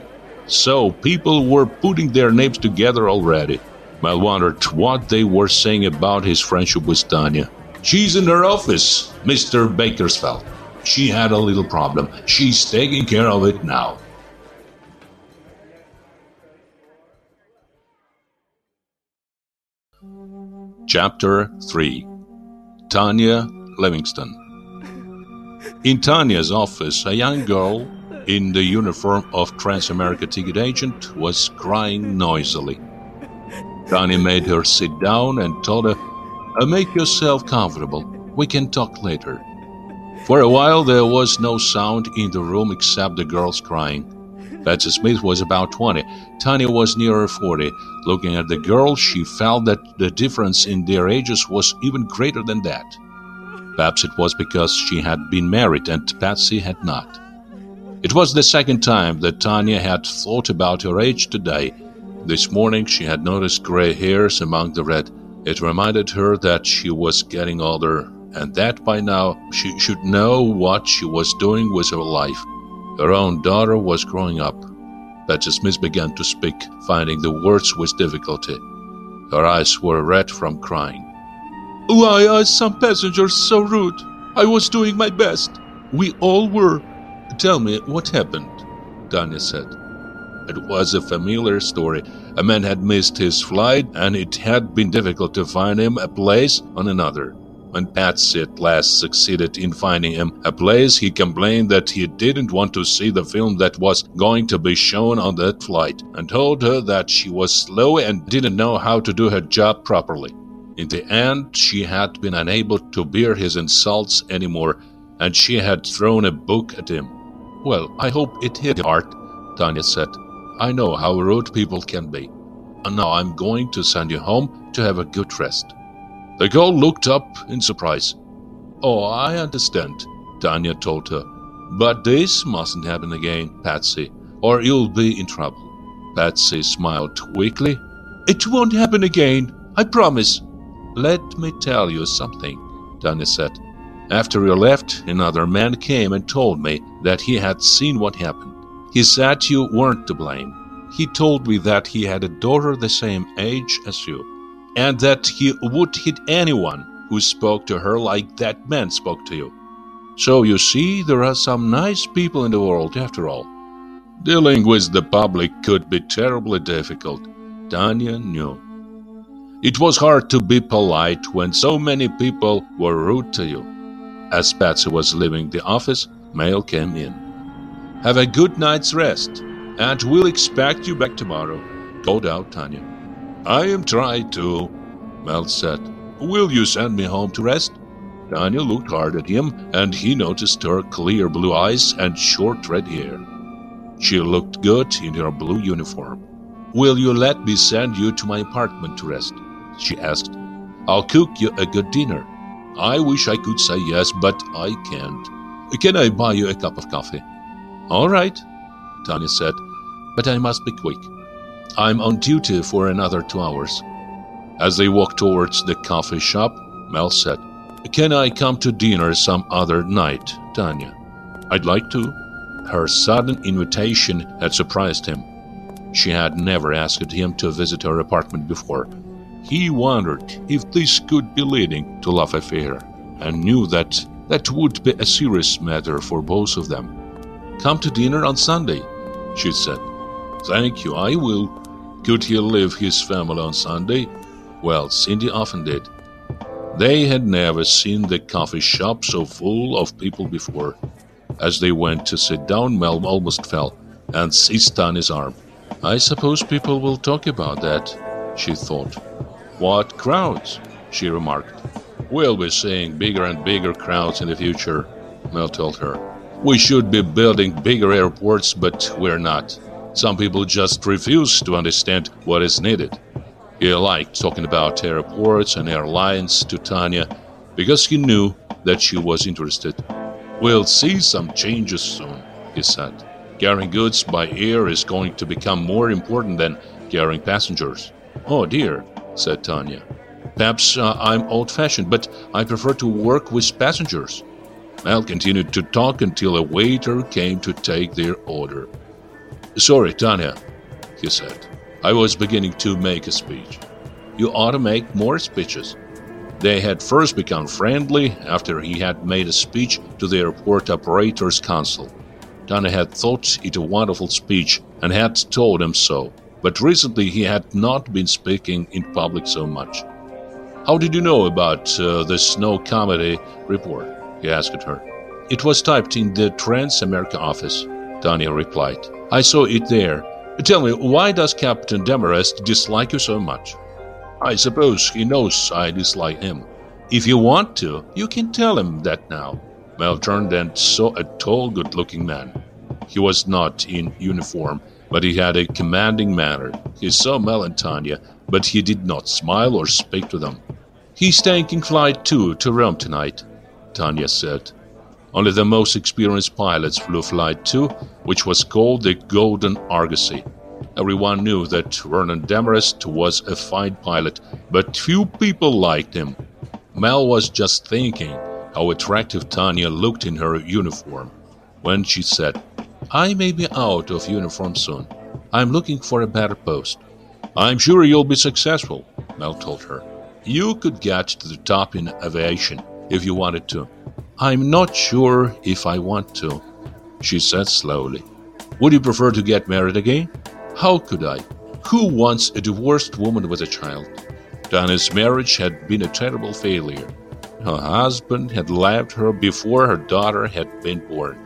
So people were putting their names together already. Mel wondered what they were saying about his friendship with Tanya. She's in her office, Mr. Bakersfeld. She had a little problem. She's taking care of it now. Chapter 3 Tanya Livingston In Tanya's office, a young girl in the uniform of Transamerica ticket agent was crying noisily. Tanya made her sit down and told her, Make yourself comfortable. We can talk later. For a while, there was no sound in the room except the girls crying. Betsy Smith was about 20. Tanya was nearer 40. Looking at the girls, she felt that the difference in their ages was even greater than that. Perhaps it was because she had been married and Patsy had not. It was the second time that Tanya had thought about her age today. This morning she had noticed gray hairs among the red. It reminded her that she was getting older and that by now she should know what she was doing with her life. Her own daughter was growing up. Betsy Smith began to speak, finding the words with difficulty. Her eyes were red from crying. Why are some passengers so rude? I was doing my best. We all were. Tell me what happened, Tanya said. It was a familiar story. A man had missed his flight, and it had been difficult to find him a place on another. When Patsy at last succeeded in finding him a place, he complained that he didn't want to see the film that was going to be shown on that flight, and told her that she was slow and didn't know how to do her job properly. In the end, she had been unable to bear his insults anymore, and she had thrown a book at him. Well, I hope it hit heart, Tanya said. I know how rude people can be. And now I'm going to send you home to have a good rest. The girl looked up in surprise. Oh, I understand, Tanya told her. But this mustn't happen again, Patsy, or you'll be in trouble. Patsy smiled weakly. It won't happen again, I promise. Let me tell you something, Tanya said. After you left, another man came and told me that he had seen what happened. He said you weren't to blame. He told me that he had a daughter the same age as you and that he would hit anyone who spoke to her like that man spoke to you. So you see, there are some nice people in the world after all. Dealing with the public could be terribly difficult, Tanya knew. It was hard to be polite when so many people were rude to you. As Patsy was leaving the office, Mel came in. Have a good night's rest, and we'll expect you back tomorrow, called out Tanya. I am trying to, Mel said. Will you send me home to rest? Tanya looked hard at him, and he noticed her clear blue eyes and short red hair. She looked good in her blue uniform. Will you let me send you to my apartment to rest? She asked. I'll cook you a good dinner. I wish I could say yes, but I can't. Can I buy you a cup of coffee? All right, Tanya said, but I must be quick. I'm on duty for another two hours. As they walked towards the coffee shop, Mel said, Can I come to dinner some other night, Tanya? I'd like to. Her sudden invitation had surprised him. She had never asked him to visit her apartment before. He wondered if this could be leading to love affair, and knew that that would be a serious matter for both of them. Come to dinner on Sunday, she said. Thank you, I will. Could he leave his family on Sunday? Well, Cindy often did. They had never seen the coffee shop so full of people before. As they went to sit down, Mel almost fell and seized his arm. I suppose people will talk about that, she thought. What crowds? she remarked. We'll be seeing bigger and bigger crowds in the future, Mel told her. We should be building bigger airports, but we're not. Some people just refuse to understand what is needed. He liked talking about airports and airlines to Tanya because he knew that she was interested. We'll see some changes soon, he said. Carrying goods by air is going to become more important than carrying passengers. Oh dear, said Tanya. Perhaps uh, I'm old fashioned, but I prefer to work with passengers. Mel continued to talk until a waiter came to take their order. Sorry, Tanya, he said. I was beginning to make a speech. You ought to make more speeches. They had first become friendly after he had made a speech to the airport operators council. Tanya had thought it a wonderful speech and had told him so, but recently he had not been speaking in public so much. How did you know about uh, the snow committee report? He asked her. It was typed in the Trans America office, Tanya replied. I saw it there. Tell me, why does Captain Demerest dislike you so much? I suppose he knows I dislike him. If you want to, you can tell him that now. Mel turned and saw a tall, good-looking man. He was not in uniform, but he had a commanding manner. He saw Mel and Tanya, but he did not smile or speak to them. He's taking flight 2 to Rome tonight, Tanya said. Only the most experienced pilots flew Flight 2, which was called the Golden Argosy. Everyone knew that Vernon Demerest was a fine pilot, but few people liked him. Mel was just thinking how attractive Tanya looked in her uniform when she said, I may be out of uniform soon. I'm looking for a better post. I'm sure you'll be successful, Mel told her. You could get to the top in aviation if you wanted to. I'm not sure if I want to, she said slowly. Would you prefer to get married again? How could I? Who wants a divorced woman with a child? Tanya's marriage had been a terrible failure. Her husband had left her before her daughter had been born.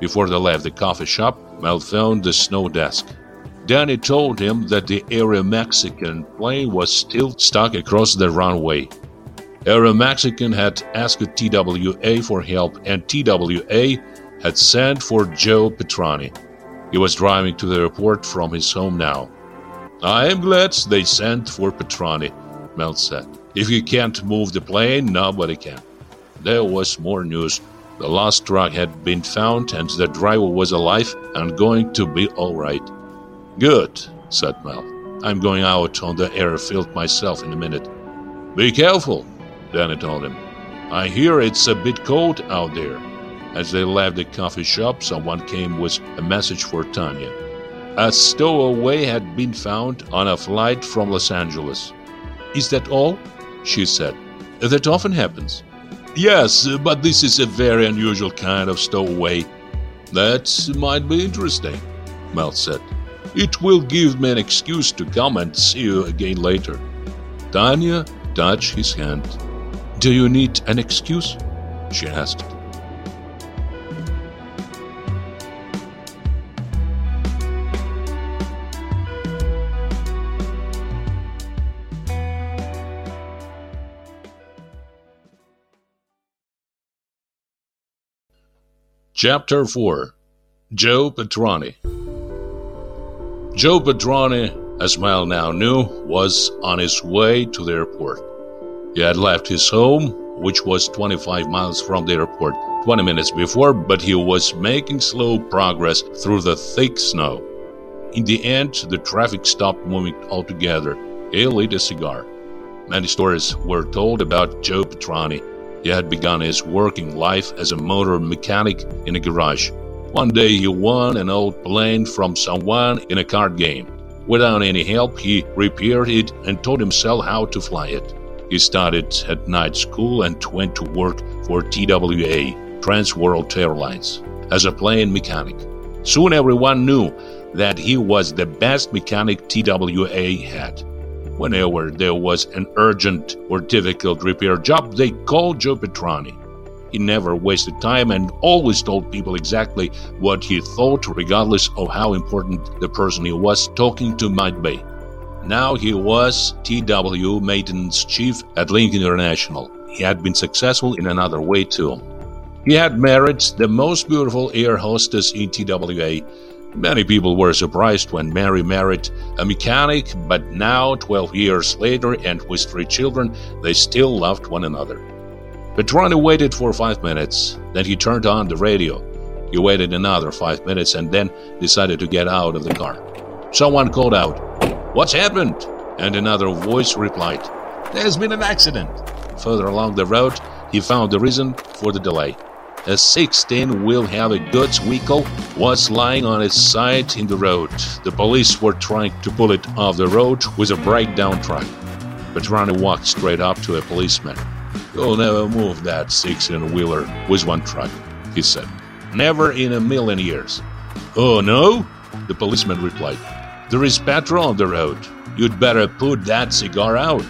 Before they left the coffee shop, Mel found the snow desk. Danny told him that the Aero Mexican plane was still stuck across the runway. Aero Mexican had asked TWA for help, and TWA had sent for Joe Patroni. He was driving to the airport from his home now. I am glad they sent for Patroni, Mel said. If you can't move the plane, nobody can. There was more news. The lost truck had been found and the driver was alive and going to be all right. Good, said Mel. I'm going out on the airfield myself in a minute. Be careful, Danny told him. I hear it's a bit cold out there. As they left the coffee shop, someone came with a message for Tanya. A stowaway had been found on a flight from Los Angeles. Is that all? She said. That often happens. Yes, but this is a very unusual kind of stowaway. That might be interesting, Mel said. It will give me an excuse to come and see you again later. Tanya touched his hand. Do you need an excuse? she asked. Chapter 4 Joe Patroni Joe Patroni, as Mel now knew, was on his way to the airport. He had left his home, which was 25 miles from the airport, 20 minutes before, but he was making slow progress through the thick snow. In the end, the traffic stopped moving altogether. He lit a cigar. Many stories were told about Joe Patroni he had begun his working life as a motor mechanic in a garage. One day he won an old plane from someone in a card game. Without any help, he repaired it and taught himself how to fly it. He started at night school and went to work for TWA, Trans World Airlines, as a plane mechanic. Soon everyone knew that he was the best mechanic TWA had. Whenever there was an urgent or difficult repair job, they called Joe Patroni. He never wasted time and always told people exactly what he thought, regardless of how important the person he was talking to might be. Now he was TW maintenance chief at Link International. He had been successful in another way too. He had married the most beautiful air hostess in TWA Many people were surprised when Mary married a mechanic, but now, 12 years later and with three children, they still loved one another. Patroni waited for five minutes, then he turned on the radio. He waited another five minutes and then decided to get out of the car. Someone called out, What's happened? And another voice replied, There's been an accident. Further along the road, he found the reason for the delay. A 16-wheel heavy goods vehicle was lying on its side in the road. The police were trying to pull it off the road with a breakdown truck. Patroni walked straight up to a policeman. You'll never move that 16-wheeler with one truck, he said. Never in a million years. Oh, no? The policeman replied. There is petrol on the road. You'd better put that cigar out.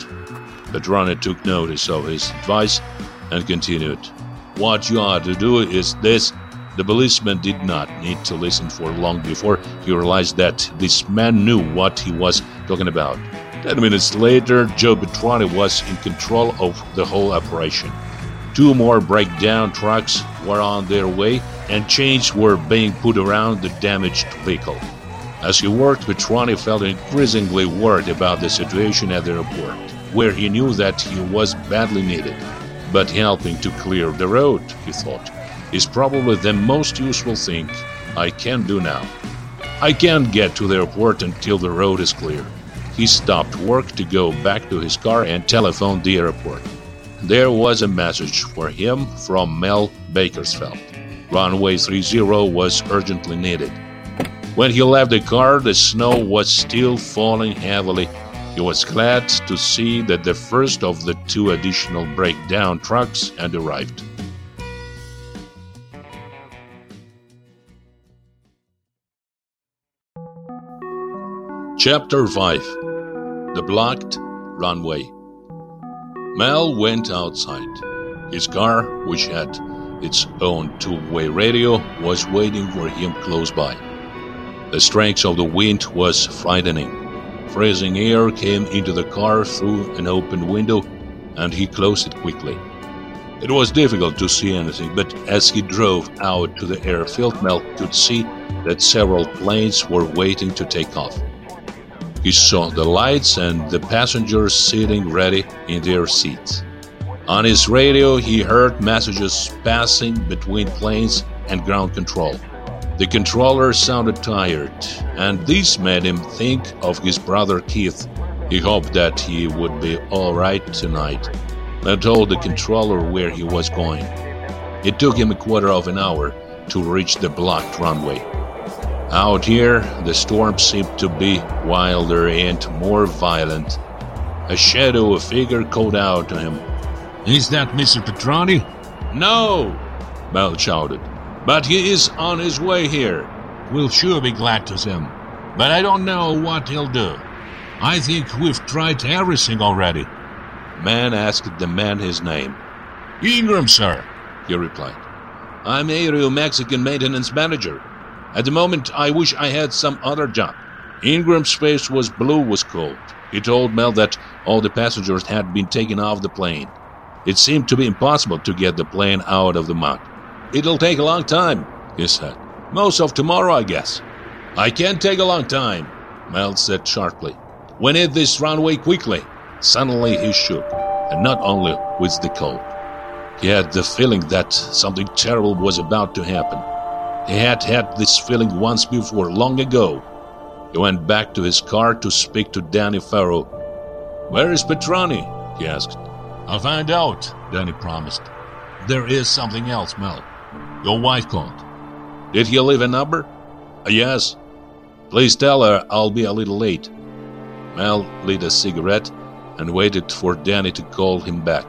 Patroni took notice of his advice and continued. What you are to do is this. The policeman did not need to listen for long before he realized that this man knew what he was talking about. Ten minutes later, Joe Patroni was in control of the whole operation. Two more breakdown trucks were on their way, and chains were being put around the damaged vehicle. As he worked, Patroni felt increasingly worried about the situation at the airport, where he knew that he was badly needed. But helping to clear the road, he thought, is probably the most useful thing I can do now. I can't get to the airport until the road is clear. He stopped work to go back to his car and telephoned the airport. There was a message for him from Mel Bakersfeld. Runway 30 was urgently needed. When he left the car, the snow was still falling heavily. He was glad to see that the first of the two additional breakdown trucks had arrived. Chapter 5 The Blocked Runway Mel went outside. His car, which had its own two-way radio, was waiting for him close by. The strength of the wind was frightening. Freezing air came into the car through an open window, and he closed it quickly. It was difficult to see anything, but as he drove out to the airfield, Mel could see that several planes were waiting to take off. He saw the lights and the passengers sitting ready in their seats. On his radio, he heard messages passing between planes and ground control. The controller sounded tired, and this made him think of his brother Keith. He hoped that he would be all right tonight, and told the controller where he was going. It took him a quarter of an hour to reach the blocked runway. Out here, the storm seemed to be wilder and more violent. A shadow figure called out to him. Is that Mr. Patroni? No! Mel shouted. But he is on his way here. We'll sure be glad to see him. But I don't know what he'll do. I think we've tried everything already. Man asked the man his name. Ingram, sir, he replied. I'm Aero Mexican maintenance manager. At the moment, I wish I had some other job. Ingram's face was blue with cold. He told Mel that all the passengers had been taken off the plane. It seemed to be impossible to get the plane out of the mud. It'll take a long time, he said. Most of tomorrow, I guess. I can't take a long time, Mel said sharply. We need this runway quickly. Suddenly he shook, and not only with the cold. He had the feeling that something terrible was about to happen. He had had this feeling once before, long ago. He went back to his car to speak to Danny Farrow. Where is Patroni? he asked. I'll find out, Danny promised. There is something else, Mel. Your wife called. Did he leave a number? Uh, yes. Please tell her I'll be a little late. Mel lit a cigarette and waited for Danny to call him back.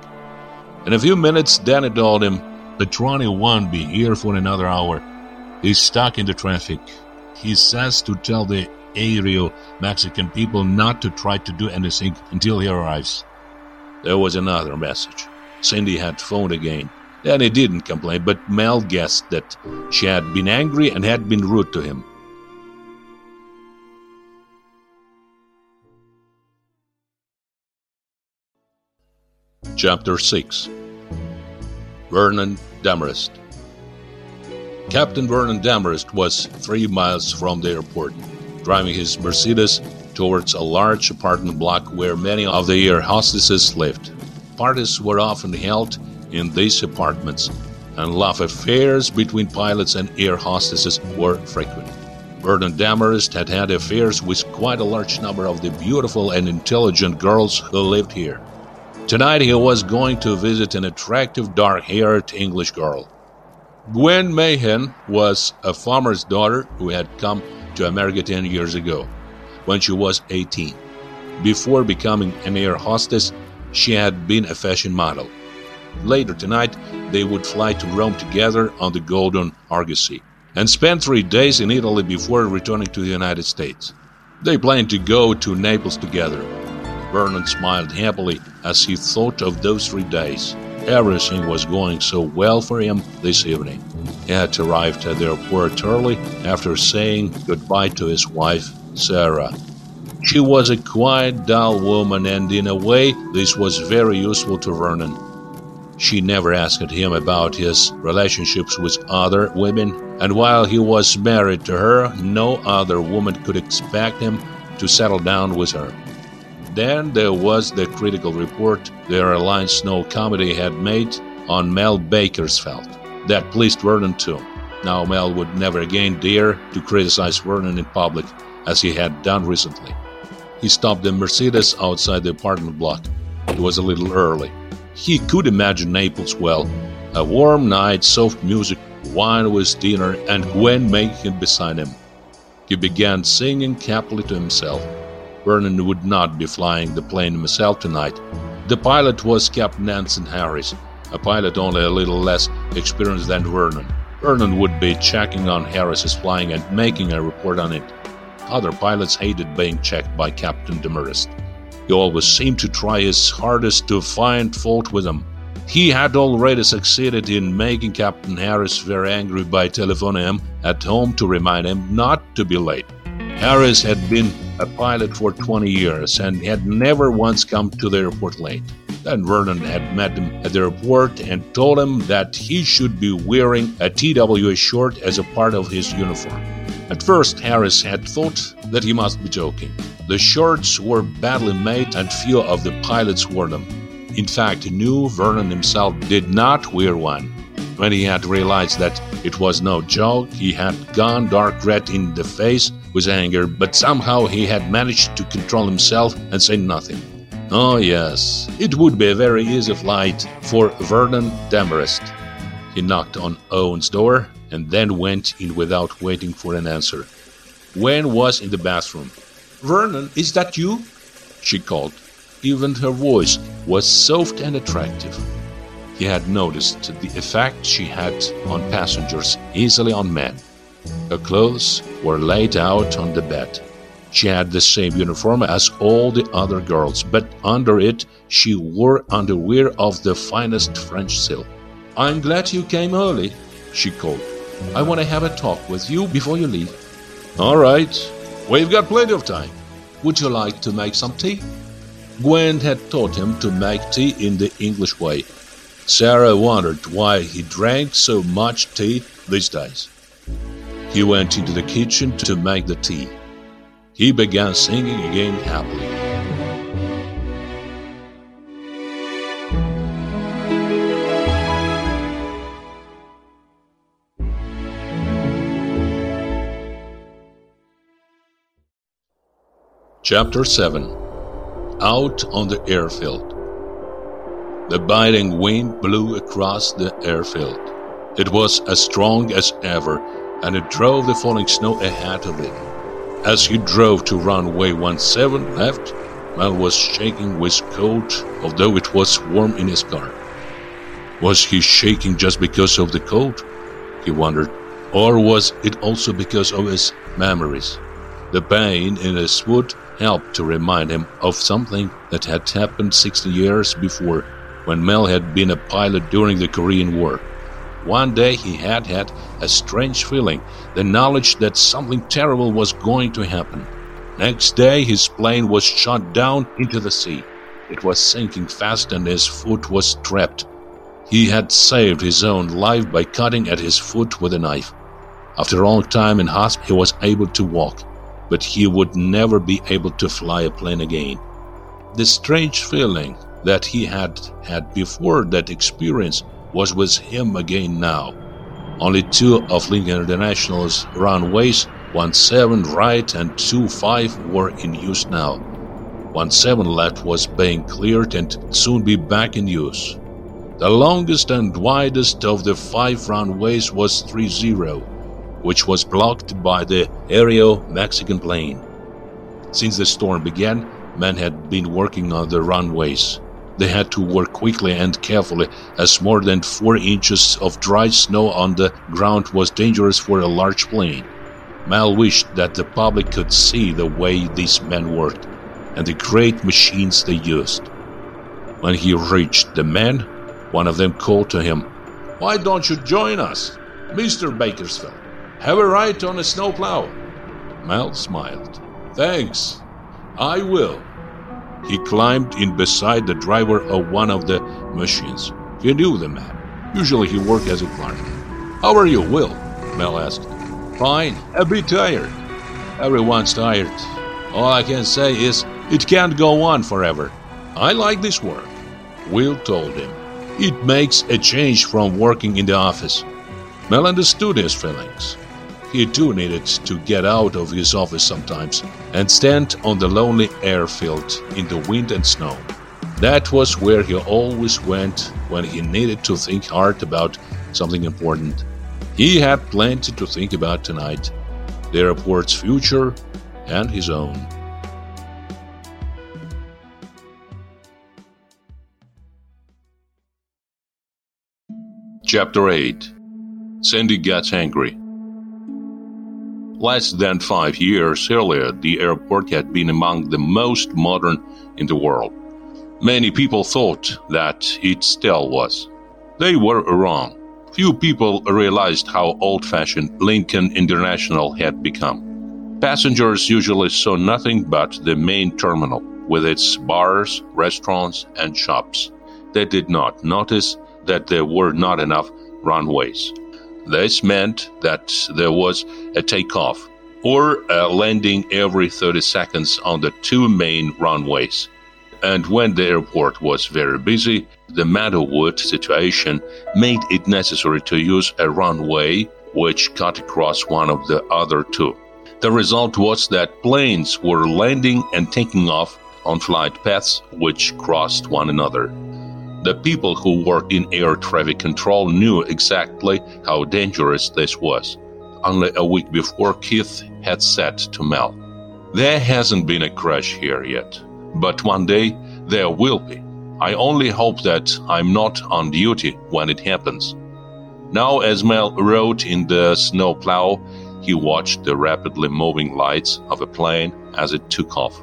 In a few minutes, Danny told him, Patroni won't be here for another hour. He's stuck in the traffic. He says to tell the Aero Mexican people not to try to do anything until he arrives. There was another message. Cindy had phoned again. Danny didn't complain, but Mel guessed that she had been angry and had been rude to him. Chapter 6 Vernon Demerest Captain Vernon Demerest was three miles from the airport, driving his Mercedes towards a large apartment block where many of the air hostesses lived. Parties were often held in these apartments, and love affairs between pilots and air hostesses were frequent. Vernon Demerest had had affairs with quite a large number of the beautiful and intelligent girls who lived here. Tonight he was going to visit an attractive dark-haired English girl. Gwen Meighen was a farmer's daughter who had come to America 10 years ago, when she was 18. Before becoming an air hostess, she had been a fashion model. Later tonight, they would fly to Rome together on the Golden Argosy and spend three days in Italy before returning to the United States. They planned to go to Naples together. Vernon smiled happily as he thought of those three days. Everything was going so well for him this evening. He had arrived at the airport early after saying goodbye to his wife, Sarah. She was a quiet, dull woman, and in a way, this was very useful to Vernon. She never asked him about his relationships with other women, and while he was married to her, no other woman could expect him to settle down with her. Then there was the critical report the Airline Snow committee had made on Mel Bakersfeld. That pleased Vernon too. Now Mel would never again dare to criticize Vernon in public as he had done recently. He stopped the Mercedes outside the apartment block. It was a little early. He could imagine Naples well. A warm night, soft music, wine with dinner, and Gwen making beside him. He began singing happily to himself. Vernon would not be flying the plane himself tonight. The pilot was Captain Anson Harris, a pilot only a little less experienced than Vernon. Vernon would be checking on Harris's flying and making a report on it. Other pilots hated being checked by Captain Demerest. He always seemed to try his hardest to find fault with him. He had already succeeded in making Captain Harris very angry by telephoning him at home to remind him not to be late. Harris had been a pilot for 20 years and had never once come to the airport late. Then Vernon had met him at the airport and told him that he should be wearing a TWA shirt as a part of his uniform. At first, Harris had thought that he must be joking. The shirts were badly made and few of the pilots wore them. In fact, he knew Vernon himself did not wear one. When he had realized that it was no joke, he had gone dark red in the face with anger, but somehow he had managed to control himself and say nothing. Oh, yes, it would be a very easy flight for Vernon Demerest. He knocked on Gwen's door and then went in without waiting for an answer. Gwen was in the bathroom. Vernon, is that you? She called. Even her voice was soft and attractive. He had noticed the effect she had on passengers, easily on men. Her clothes were laid out on the bed. She had the same uniform as all the other girls, but under it she wore underwear of the finest French silk. I'm glad you came early, she called. I want to have a talk with you before you leave. All right, we've got plenty of time. Would you like to make some tea? Gwen had taught him to make tea in the English way. Sarah wondered why he drank so much tea these days. He went into the kitchen to make the tea. He began singing again happily. Chapter 7 Out on the Airfield The biting wind blew across the airfield. It was as strong as ever, and it drove the falling snow ahead of him. As he drove to runway 17 left, Mel was shaking with cold, although it was warm in his car. Was he shaking just because of the cold? He wondered. Or was it also because of his memories? The pain in his foot helped to remind him of something that had happened 60 years before, when Mel had been a pilot during the Korean War. One day he had had a strange feeling, the knowledge that something terrible was going to happen. Next day his plane was shot down into the sea. It was sinking fast and his foot was trapped. He had saved his own life by cutting at his foot with a knife. After a long time in hospital he was able to walk, but he would never be able to fly a plane again. The strange feeling that he had had before that experience was with him again now. Only two of Lincoln International's runways, 17 right and 25 were in use now. 17 left was being cleared and soon be back in use. The longest and widest of the five runways was 30, which was blocked by the Aero Mexican plane. Since the storm began, men had been working on the runways. They had to work quickly and carefully, as more than four inches of dry snow on the ground was dangerous for a large plane. Mel wished that the public could see the way these men worked and the great machines they used. When he reached the men, one of them called to him, Why don't you join us, Mr. Bakersfeld? Have a ride on a snowplow? Mel smiled. Thanks. I will. He climbed in beside the driver of one of the machines. He knew the man. Usually he worked as a clerk. How are you, Will? Mel asked. Fine, a bit tired. Everyone's tired. All I can say is it can't go on forever. I like this work. Will told him. It makes a change from working in the office. Mel understood his feelings. He too needed to get out of his office sometimes and stand on the lonely airfield in the wind and snow. That was where he always went when he needed to think hard about something important. He had plenty to think about tonight the airport's future and his own. Chapter 8 Sandy Gets Angry Less than five years earlier, the airport had been among the most modern in the world. Many people thought that it still was. They were wrong. Few people realized how old fashioned Lincoln International had become. Passengers usually saw nothing but the main terminal, with its bars, restaurants, and shops. They did not notice that there were not enough runways. This meant that there was a takeoff or a landing every 30 seconds on the two main runways. And when the airport was very busy, the Meadwood situation made it necessary to use a runway which cut across one of the other two. The result was that planes were landing and taking off on flight paths which crossed one another. The people who worked in air traffic control knew exactly how dangerous this was. Only a week before, Keith had said to Mel, There hasn't been a crash here yet, but one day there will be. I only hope that I'm not on duty when it happens. Now, as Mel rode in the snowplow, he watched the rapidly moving lights of a plane as it took off.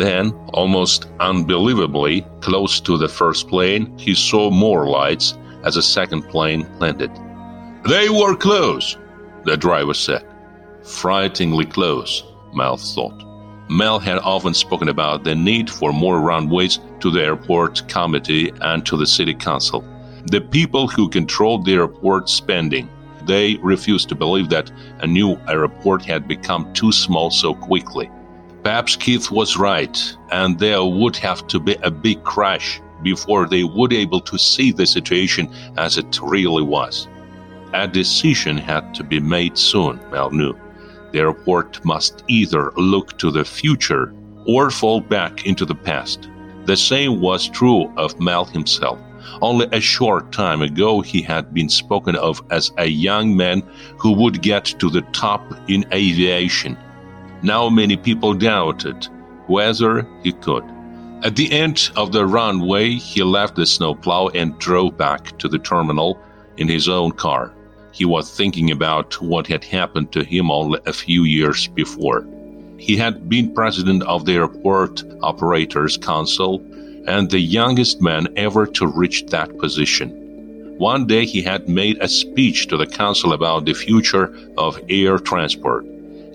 Then, almost unbelievably close to the first plane, he saw more lights as a second plane landed. They were close, the driver said. Frighteningly close, Mel thought. Mel had often spoken about the need for more runways to the airport committee and to the city council. The people who controlled the airport spending, they refused to believe that a new airport had become too small so quickly. Perhaps Keith was right, and there would have to be a big crash before they would able to see the situation as it really was. A decision had to be made soon, Mel knew. The airport must either look to the future or fall back into the past. The same was true of Mel himself. Only a short time ago, he had been spoken of as a young man who would get to the top in aviation now many people doubted whether he could. At the end of the runway, he left the snowplow and drove back to the terminal in his own car. He was thinking about what had happened to him only a few years before. He had been president of the Airport Operators Council and the youngest man ever to reach that position. One day he had made a speech to the council about the future of air transport.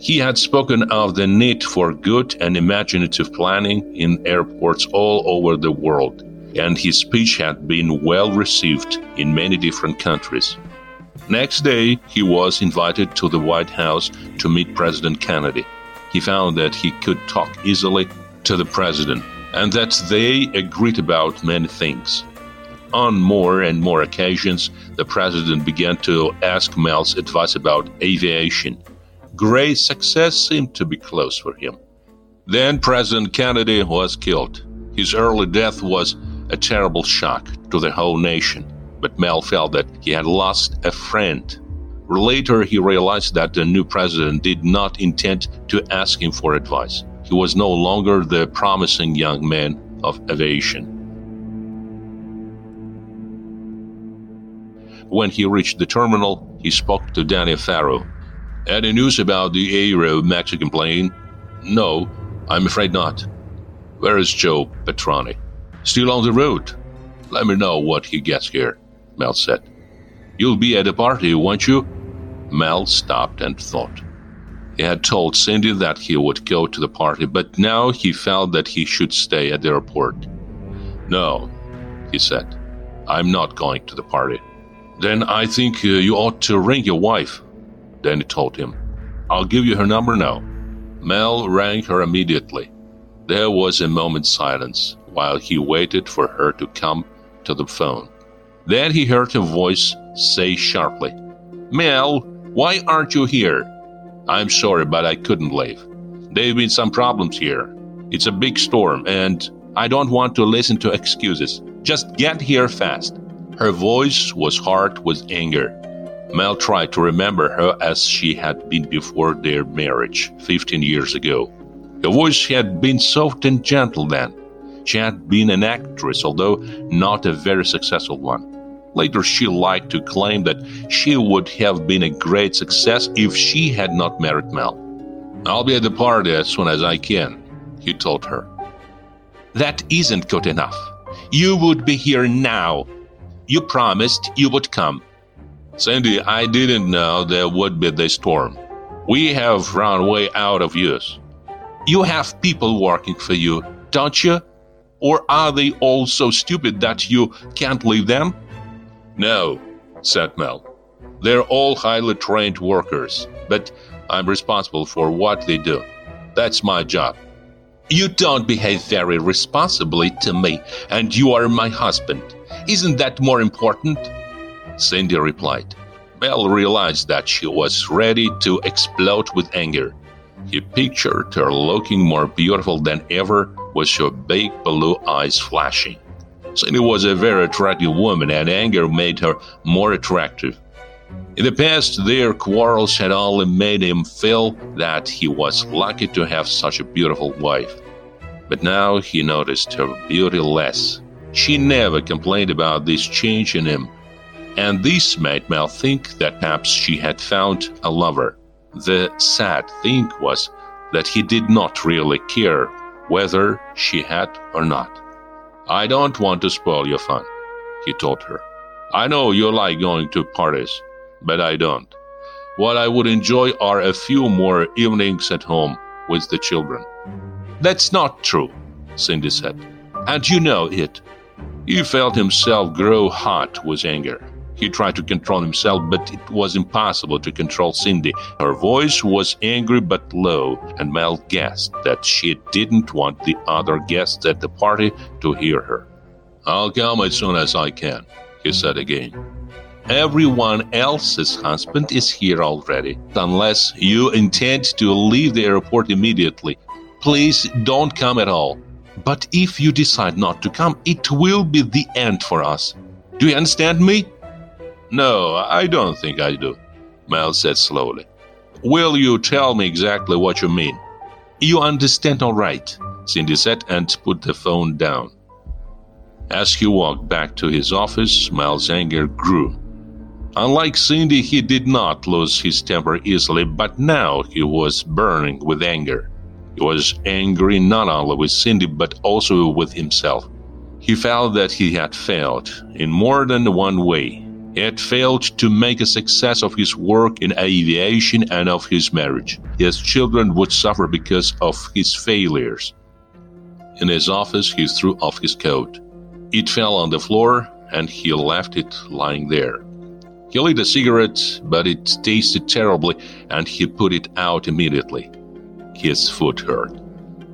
He had spoken of the need for good and imaginative planning in airports all over the world, and his speech had been well received in many different countries. Next day, he was invited to the White House to meet President Kennedy. He found that he could talk easily to the president and that they agreed about many things. On more and more occasions, the president began to ask Mel's advice about aviation Great success seemed to be close for him. Then President Kennedy was killed. His early death was a terrible shock to the whole nation, but Mel felt that he had lost a friend. Later, he realized that the new president did not intend to ask him for advice. He was no longer the promising young man of aviation. When he reached the terminal, he spoke to Danny Farrow. Any news about the Aero Mexican plane? No, I'm afraid not. Where is Joe Patroni? Still on the road. Let me know what he gets here, Mel said. You'll be at the party, won't you? Mel stopped and thought. He had told Cindy that he would go to the party, but now he felt that he should stay at the airport. No, he said. I'm not going to the party. Then I think uh, you ought to ring your wife, Danny told him. I'll give you her number now. Mel rang her immediately. There was a moment's silence while he waited for her to come to the phone. Then he heard her voice say sharply, Mel, why aren't you here? I'm sorry, but I couldn't leave. There have been some problems here. It's a big storm, and I don't want to listen to excuses. Just get here fast. Her voice was hard with anger. Mel tried to remember her as she had been before their marriage, 15 years ago. Her voice had been soft and gentle then. She had been an actress, although not a very successful one. Later, she liked to claim that she would have been a great success if she had not married Mel. I'll be at the party as soon as I can, he told her. That isn't good enough. You would be here now. You promised you would come. Cindy, I didn't know there would be this storm. We have run way out of use. You have people working for you, don't you? Or are they all so stupid that you can't leave them? No, said Mel. They're all highly trained workers, but I'm responsible for what they do. That's my job. You don't behave very responsibly to me, and you are my husband. Isn't that more important? Cindy replied. Mel realized that she was ready to explode with anger. He pictured her looking more beautiful than ever with her big blue eyes flashing. Cindy was a very attractive woman, and anger made her more attractive. In the past, their quarrels had only made him feel that he was lucky to have such a beautiful wife. But now he noticed her beauty less. She never complained about this change in him, and this made Mel think that perhaps she had found a lover. The sad thing was that he did not really care whether she had or not. I don't want to spoil your fun, he told her. I know you like going to parties, but I don't. What I would enjoy are a few more evenings at home with the children. That's not true, Cindy said, and you know it. He felt himself grow hot with anger. He tried to control himself, but it was impossible to control Cindy. Her voice was angry but low, and Mel guessed that she didn't want the other guests at the party to hear her. I'll come as soon as I can, he said again. Everyone else's husband is here already, unless you intend to leave the airport immediately. Please don't come at all. But if you decide not to come, it will be the end for us. Do you understand me? No, I don't think I do, Mel said slowly. Will you tell me exactly what you mean? You understand all right, Cindy said and put the phone down. As he walked back to his office, Mel's anger grew. Unlike Cindy, he did not lose his temper easily, but now he was burning with anger. He was angry not only with Cindy but also with himself. He felt that he had failed in more than one way. He failed to make a success of his work in aviation and of his marriage. His children would suffer because of his failures. In his office, he threw off his coat. It fell on the floor and he left it lying there. He lit a cigarette, but it tasted terribly and he put it out immediately. His foot hurt.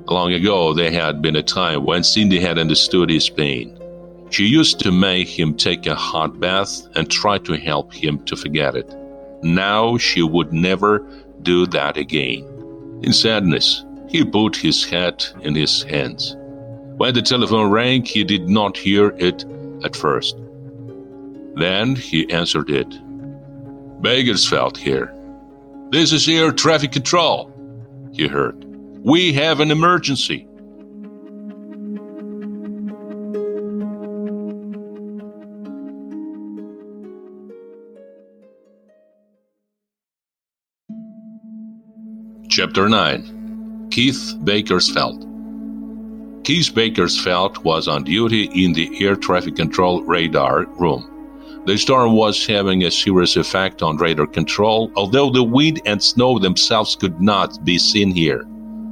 Long ago, there had been a time when Cindy had understood his pain. She used to make him take a hot bath and try to help him to forget it. Now she would never do that again. In sadness, he put his head in his hands. When the telephone rang, he did not hear it at first. Then he answered it. Bakersfeld here. This is air traffic control, he heard. We have an emergency. Chapter 9 Keith Bakersfeld Keith Bakersfeld was on duty in the air traffic control radar room. The storm was having a serious effect on radar control, although the wind and snow themselves could not be seen here.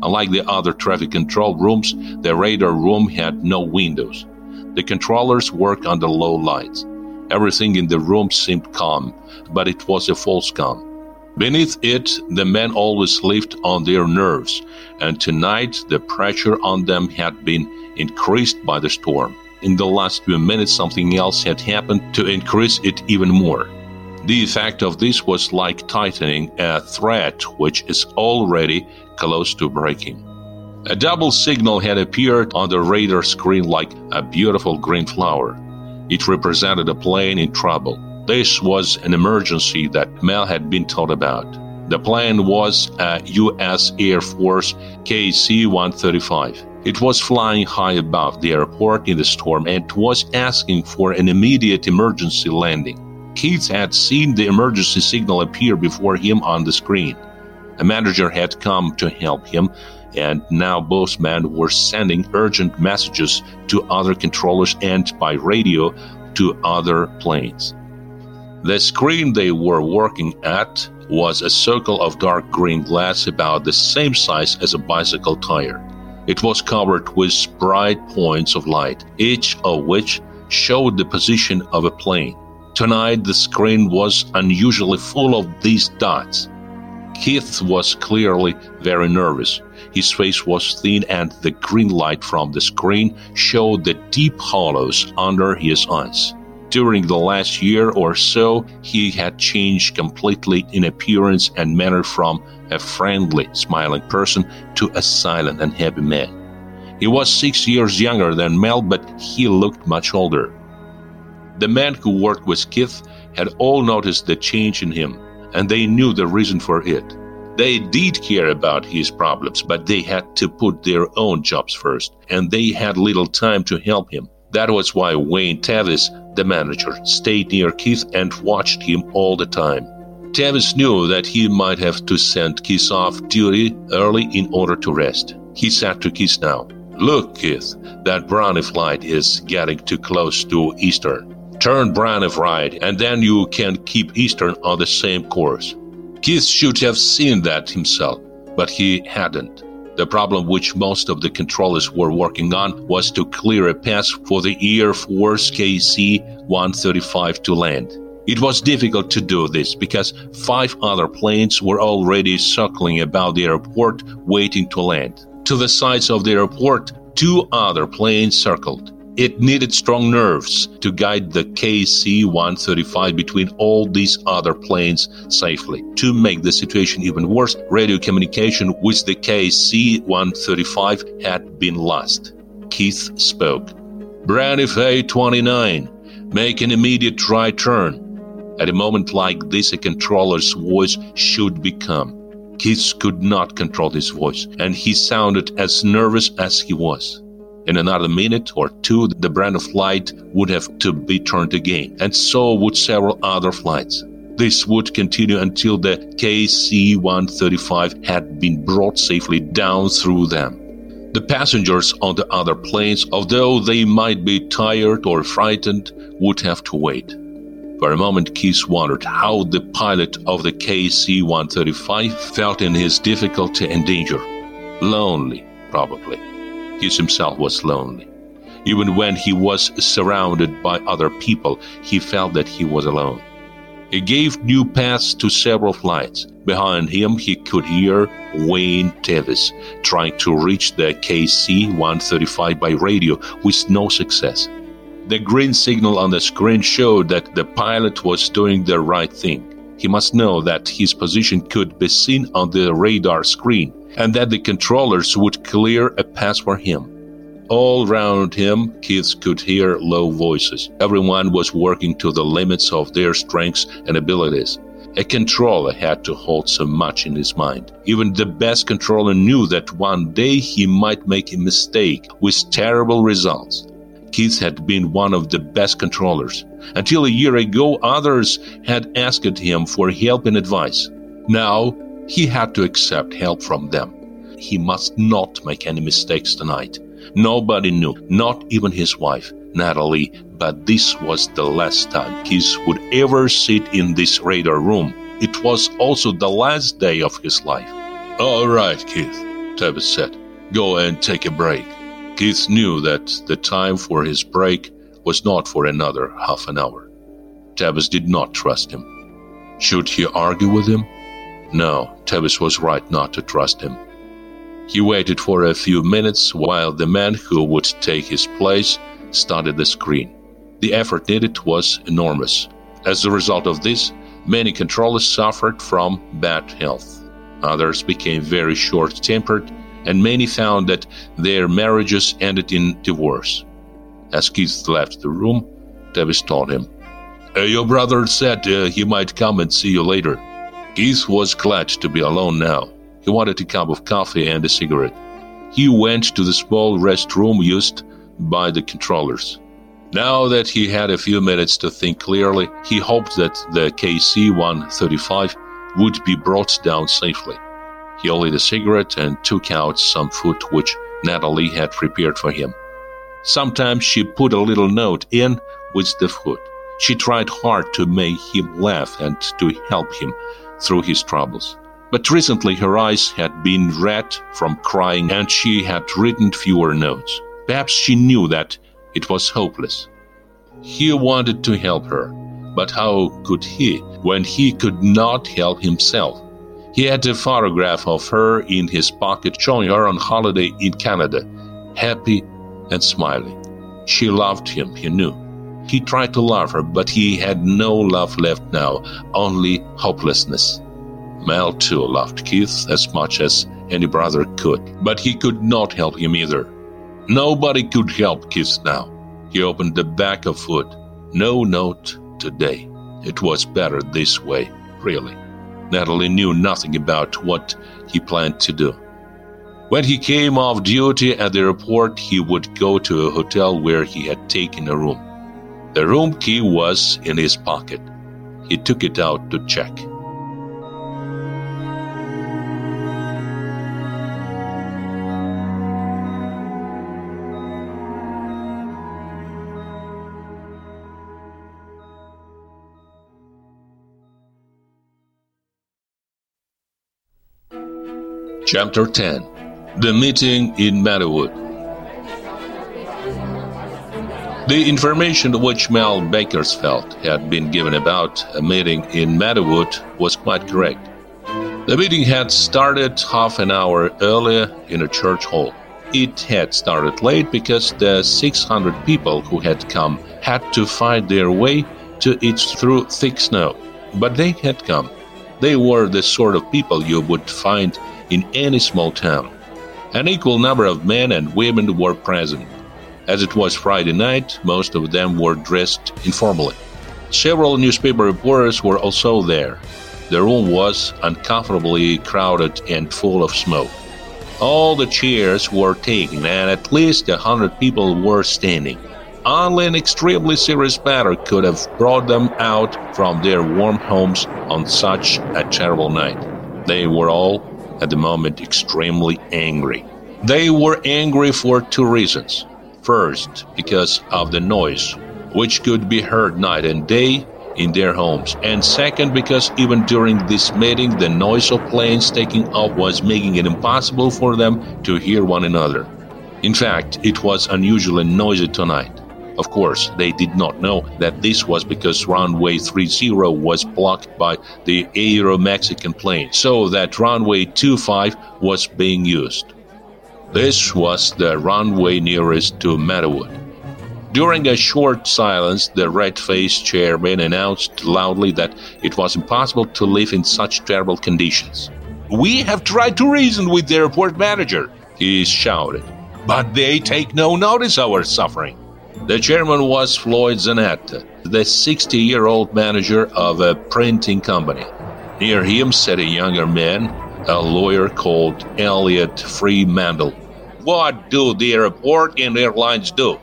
Unlike the other traffic control rooms, the radar room had no windows. The controllers worked under low lights. Everything in the room seemed calm, but it was a false calm. Beneath it, the men always lived on their nerves, and tonight the pressure on them had been increased by the storm. In the last few minutes, something else had happened to increase it even more. The effect of this was like tightening a thread which is already close to breaking. A double signal had appeared on the radar screen like a beautiful green flower. It represented a plane in trouble. This was an emergency that Mel had been told about. The plane was a U.S. Air Force KC 135. It was flying high above the airport in the storm and was asking for an immediate emergency landing. Keith had seen the emergency signal appear before him on the screen. A manager had come to help him, and now both men were sending urgent messages to other controllers and by radio to other planes. The screen they were working at was a circle of dark green glass about the same size as a bicycle tire. It was covered with bright points of light, each of which showed the position of a plane. Tonight, the screen was unusually full of these dots. Keith was clearly very nervous. His face was thin, and the green light from the screen showed the deep hollows under his eyes. During the last year or so, he had changed completely in appearance and manner from a friendly, smiling person to a silent and happy man. He was six years younger than Mel, but he looked much older. The men who worked with Keith had all noticed the change in him, and they knew the reason for it. They did care about his problems, but they had to put their own jobs first, and they had little time to help him. That was why Wayne Tevis, the manager, stayed near Keith and watched him all the time. Tevis knew that he might have to send Keith off duty early in order to rest. He said to Keith now, Look, Keith, that Braniff flight is getting too close to Eastern. Turn Braniff right, and then you can keep Eastern on the same course. Keith should have seen that himself, but he hadn't. The problem which most of the controllers were working on was to clear a path for the Air Force KC 135 to land. It was difficult to do this because five other planes were already circling about the airport waiting to land. To the sides of the airport, two other planes circled. It needed strong nerves to guide the KC 135 between all these other planes safely. To make the situation even worse, radio communication with the KC 135 had been lost. Keith spoke. Braniff Fay 29, make an immediate right turn. At a moment like this, a controller's voice should become. Keith could not control his voice, and he sounded as nervous as he was. In another minute or two, the brand of light would have to be turned again, and so would several other flights. This would continue until the KC 135 had been brought safely down through them. The passengers on the other planes, although they might be tired or frightened, would have to wait. For a moment, Keith wondered how the pilot of the KC 135 felt in his difficulty and danger. Lonely, probably. He himself was lonely. Even when he was surrounded by other people, he felt that he was alone. He gave new paths to several flights. Behind him, he could hear Wayne Tevis trying to reach the KC 135 by radio with no success. The green signal on the screen showed that the pilot was doing the right thing. He must know that his position could be seen on the radar screen and that the controllers would clear a path for him. All round him, Keith could hear low voices. Everyone was working to the limits of their strengths and abilities. A controller had to hold so much in his mind. Even the best controller knew that one day he might make a mistake with terrible results. Keith had been one of the best controllers. Until a year ago, others had asked him for help and advice. Now, he had to accept help from them. He must not make any mistakes tonight. Nobody knew, not even his wife, Natalie, but this was the last time Keith would ever sit in this radar room. It was also the last day of his life. All right, Keith, Tevis said. Go and take a break. Keith knew that the time for his break was not for another half an hour. Tevis did not trust him. Should he argue with him? No, Tevis was right not to trust him. He waited for a few minutes while the man who would take his place studied the screen. The effort needed was enormous. As a result of this, many controllers suffered from bad health. Others became very short tempered, and many found that their marriages ended in divorce. As Keith left the room, Davis told him, Your brother said uh, he might come and see you later. Keith was glad to be alone now. He wanted a cup of coffee and a cigarette. He went to the small restroom used by the controllers. Now that he had a few minutes to think clearly, he hoped that the KC 135 would be brought down safely. He lit a cigarette and took out some food which Natalie had prepared for him. Sometimes she put a little note in with the food. She tried hard to make him laugh and to help him through his troubles. But recently her eyes had been red from crying and she had written fewer notes. Perhaps she knew that it was hopeless. He wanted to help her, but how could he when he could not help himself? He had a photograph of her in his pocket showing her on holiday in Canada, happy and smiling. She loved him, he knew. He tried to love her, but he had no love left now, only hopelessness. Mel too loved Keith as much as any brother could, but he could not help him either. Nobody could help Keith now. He opened the back of food. No note today. It was better this way, really. Natalie knew nothing about what he planned to do. When he came off duty at the airport, he would go to a hotel where he had taken a room. The room key was in his pocket. He took it out to check. Chapter 10 The Meeting in Meadwood The information which Mel Bakersfeld had been given about a meeting in Meadwood was quite correct. The meeting had started half an hour earlier in a church hall. It had started late because the 600 people who had come had to find their way to it through thick snow. But they had come. They were the sort of people you would find in any small town. An equal number of men and women were present. As it was Friday night, most of them were dressed informally. Several newspaper reporters were also there. The room was uncomfortably crowded and full of smoke. All the chairs were taken, and at least a hundred people were standing. Only an extremely serious matter could have brought them out from their warm homes on such a terrible night. They were all at the moment extremely angry. They were angry for two reasons. First, because of the noise, which could be heard night and day in their homes. And second, because even during this meeting, the noise of planes taking off was making it impossible for them to hear one another. In fact, it was unusually noisy tonight. Of course, they did not know that this was because runway 30 was blocked by the Aero-Mexican plane, so that runway 25 was being used. This was the runway nearest to Meadwood. During a short silence, the red-faced chairman announced loudly that it was impossible to live in such terrible conditions. We have tried to reason with the airport manager, he shouted. But they take no notice of our suffering. The chairman was Floyd Zanetta, the 60 year old manager of a printing company. Near him sat a younger man, a lawyer called Elliot Freemantle. What do the airport and airlines do?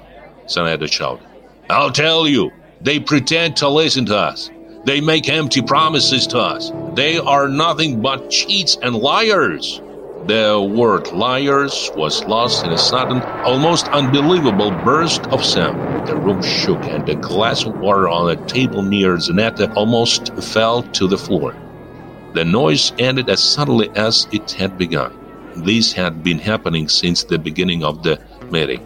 Zanetta shouted. I'll tell you. They pretend to listen to us. They make empty promises to us. They are nothing but cheats and liars. The word liars was lost in a sudden, almost unbelievable burst of sound. The room shook and the glass of water on a table near Zanetta almost fell to the floor. The noise ended as suddenly as it had begun. This had been happening since the beginning of the meeting.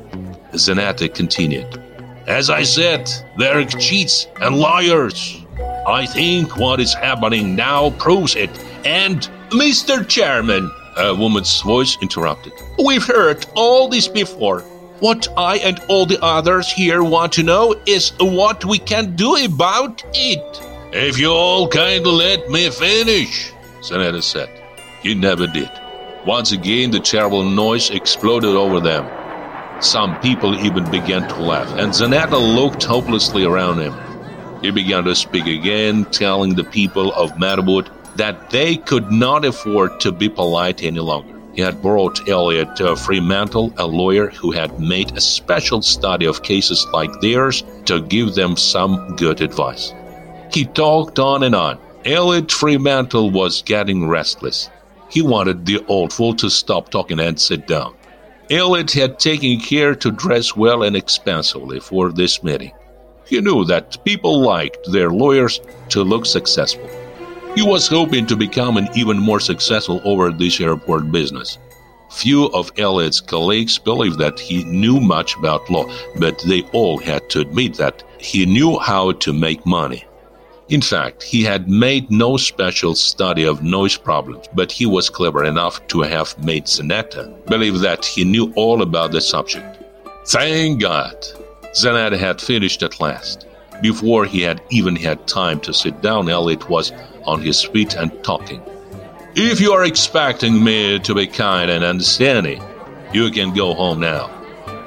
Zanetta continued. As I said, they're cheats and liars. I think what is happening now proves it. And, Mr. Chairman, a woman's voice interrupted. We've heard all this before. What I and all the others here want to know is what we can do about it. If you all kindly let me finish, Zanetta said. He never did. Once again, the terrible noise exploded over them. Some people even began to laugh, and Zanetta looked hopelessly around him. He began to speak again, telling the people of Meadwood that they could not afford to be polite any longer. He had brought Elliot uh, Freemantle, a lawyer who had made a special study of cases like theirs, to give them some good advice. He talked on and on. Elliot Freemantle was getting restless. He wanted the old fool to stop talking and sit down. Elliot had taken care to dress well and expensively for this meeting. He knew that people liked their lawyers to look successful. He was hoping to become an even more successful over this airport business. Few of Elliot's colleagues believed that he knew much about law, but they all had to admit that he knew how to make money. In fact, he had made no special study of noise problems, but he was clever enough to have made Zanetta believe that he knew all about the subject. Thank God! Zanetta had finished at last. Before he had even had time to sit down, Elliot was on his feet and talking. If you are expecting me to be kind and understanding, you can go home now.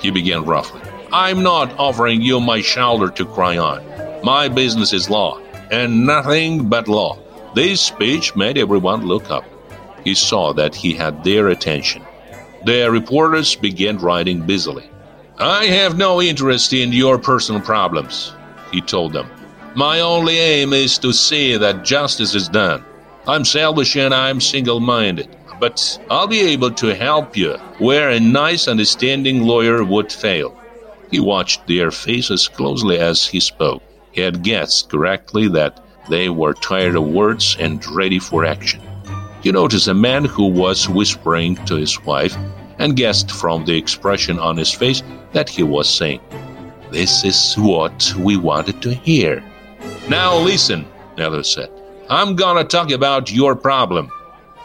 He began roughly. I'm not offering you my shoulder to cry on. My business is law, and nothing but law. This speech made everyone look up. He saw that he had their attention. The reporters began writing busily. I have no interest in your personal problems he told them. My only aim is to see that justice is done. I'm selfish and I'm single minded, but I'll be able to help you where a nice, understanding lawyer would fail. He watched their faces closely as he spoke. He had guessed correctly that they were tired of words and ready for action. He noticed a man who was whispering to his wife and guessed from the expression on his face that he was saying, this is what we wanted to hear. Now listen, Elliot said. I'm gonna talk about your problem.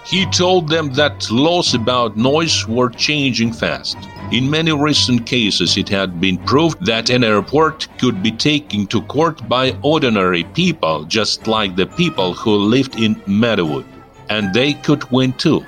He told them that laws about noise were changing fast. In many recent cases, it had been proved that an airport could be taken to court by ordinary people, just like the people who lived in Meadwood. And they could win too.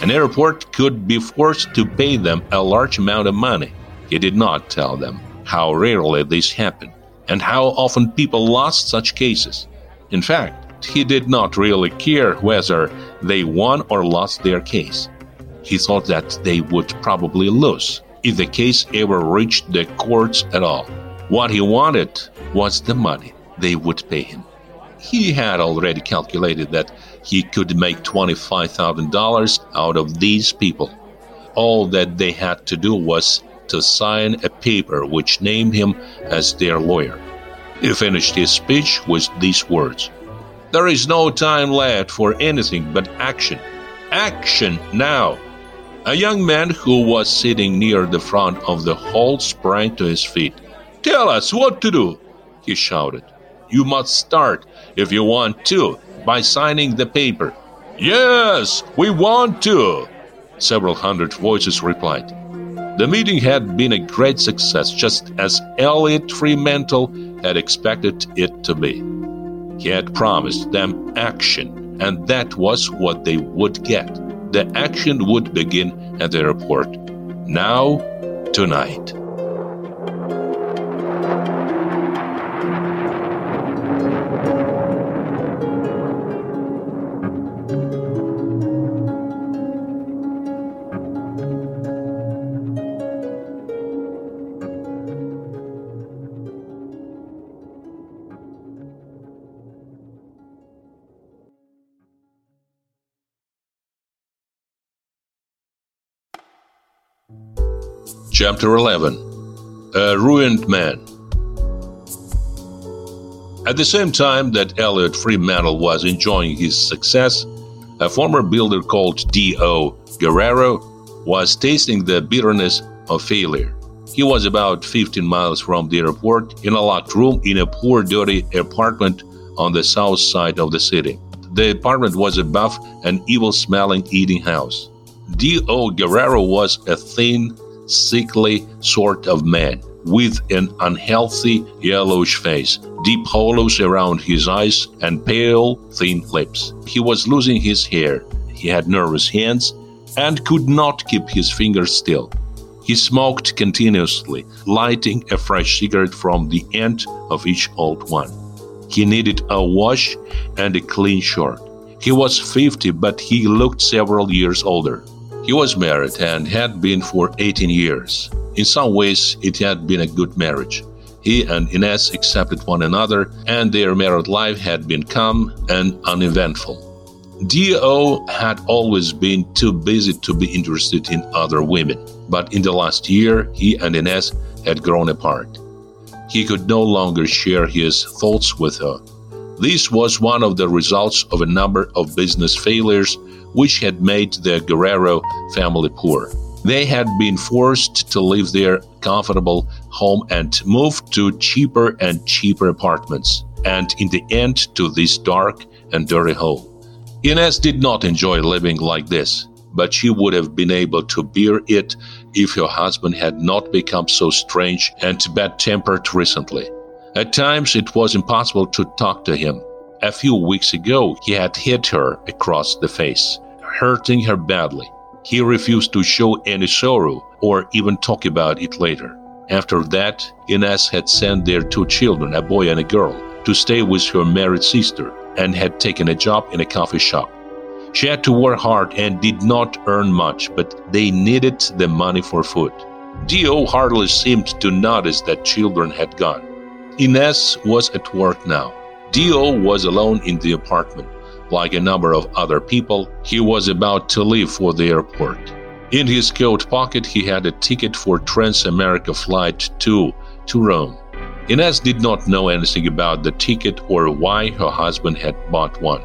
An airport could be forced to pay them a large amount of money. He did not tell them how rarely this happened, and how often people lost such cases. In fact, he did not really care whether they won or lost their case. He thought that they would probably lose if the case ever reached the courts at all. What he wanted was the money they would pay him. He had already calculated that he could make $25,000 out of these people. All that they had to do was to sign a paper which named him as their lawyer. He finished his speech with these words There is no time left for anything but action. Action now! A young man who was sitting near the front of the hall sprang to his feet. Tell us what to do, he shouted. You must start, if you want to, by signing the paper. Yes, we want to, several hundred voices replied. The meeting had been a great success, just as Elliot Freemantle had expected it to be. He had promised them action, and that was what they would get. The action would begin at the airport. Now, tonight. Chapter 11 A Ruined Man At the same time that Elliot Freemantle was enjoying his success, a former builder called D.O. Guerrero was tasting the bitterness of failure. He was about 15 miles from the airport in a locked room in a poor, dirty apartment on the south side of the city. The apartment was above an evil smelling eating house. D.O. Guerrero was a thin, sickly sort of man with an unhealthy yellowish face, deep hollows around his eyes, and pale, thin lips. He was losing his hair. He had nervous hands and could not keep his fingers still. He smoked continuously, lighting a fresh cigarette from the end of each old one. He needed a wash and a clean shirt. He was 50, but he looked several years older. He was married and had been for 18 years. In some ways, it had been a good marriage. He and Ines accepted one another, and their married life had been calm and uneventful. D.O. had always been too busy to be interested in other women, but in the last year, he and Ines had grown apart. He could no longer share his thoughts with her. This was one of the results of a number of business failures which had made the Guerrero family poor. They had been forced to leave their comfortable home and move to cheaper and cheaper apartments, and in the end to this dark and dirty hole. Ines did not enjoy living like this, but she would have been able to bear it if her husband had not become so strange and bad tempered recently. At times it was impossible to talk to him. A few weeks ago, he had hit her across the face, hurting her badly. He refused to show any sorrow or even talk about it later. After that, Ines had sent their two children, a boy and a girl, to stay with her married sister and had taken a job in a coffee shop. She had to work hard and did not earn much, but they needed the money for food. D.O. hardly seemed to notice that children had gone. Ines was at work now. D.O. was alone in the apartment. Like a number of other people, he was about to leave for the airport. In his coat pocket, he had a ticket for Trans-America Flight 2 to Rome. Ines did not know anything about the ticket or why her husband had bought one.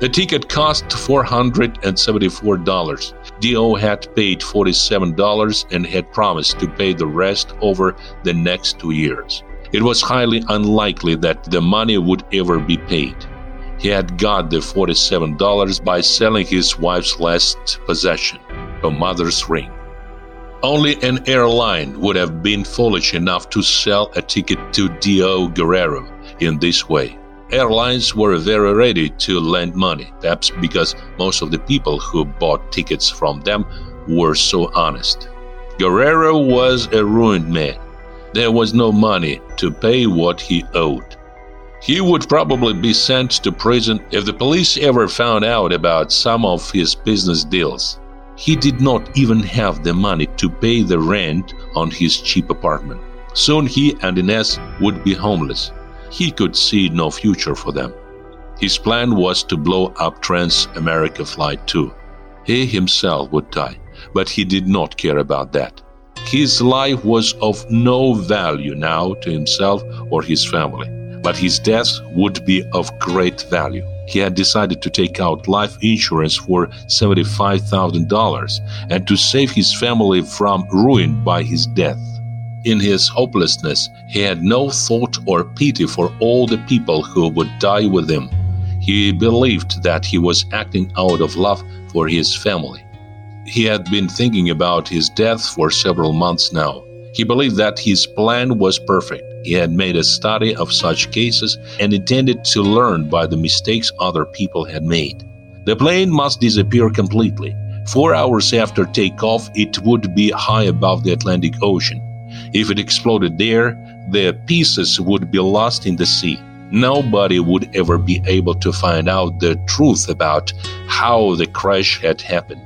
The ticket cost $474. D.O. had paid $47 and had promised to pay the rest over the next two years. It was highly unlikely that the money would ever be paid. He had got the $47 by selling his wife's last possession, her mother's ring. Only an airline would have been foolish enough to sell a ticket to D.O. Guerrero in this way. Airlines were very ready to lend money, perhaps because most of the people who bought tickets from them were so honest. Guerrero was a ruined man. There was no money to pay what he owed. He would probably be sent to prison if the police ever found out about some of his business deals. He did not even have the money to pay the rent on his cheap apartment. Soon he and Ines would be homeless. He could see no future for them. His plan was to blow up Trans America Flight 2. He himself would die, but he did not care about that. His life was of no value now to himself or his family, but his death would be of great value he had decided to take out life insurance for $75,000 and to save his family from ruin by his death. In his hopelessness, he had no thought or pity for all the people who would die with him. He believed that he was acting out of love for his family. He had been thinking about his death for several months now. He believed that his plan was perfect. He had made a study of such cases and intended to learn by the mistakes other people had made. The plane must disappear completely. Four hours after takeoff, it would be high above the Atlantic Ocean. If it exploded there, the pieces would be lost in the sea. Nobody would ever be able to find out the truth about how the crash had happened.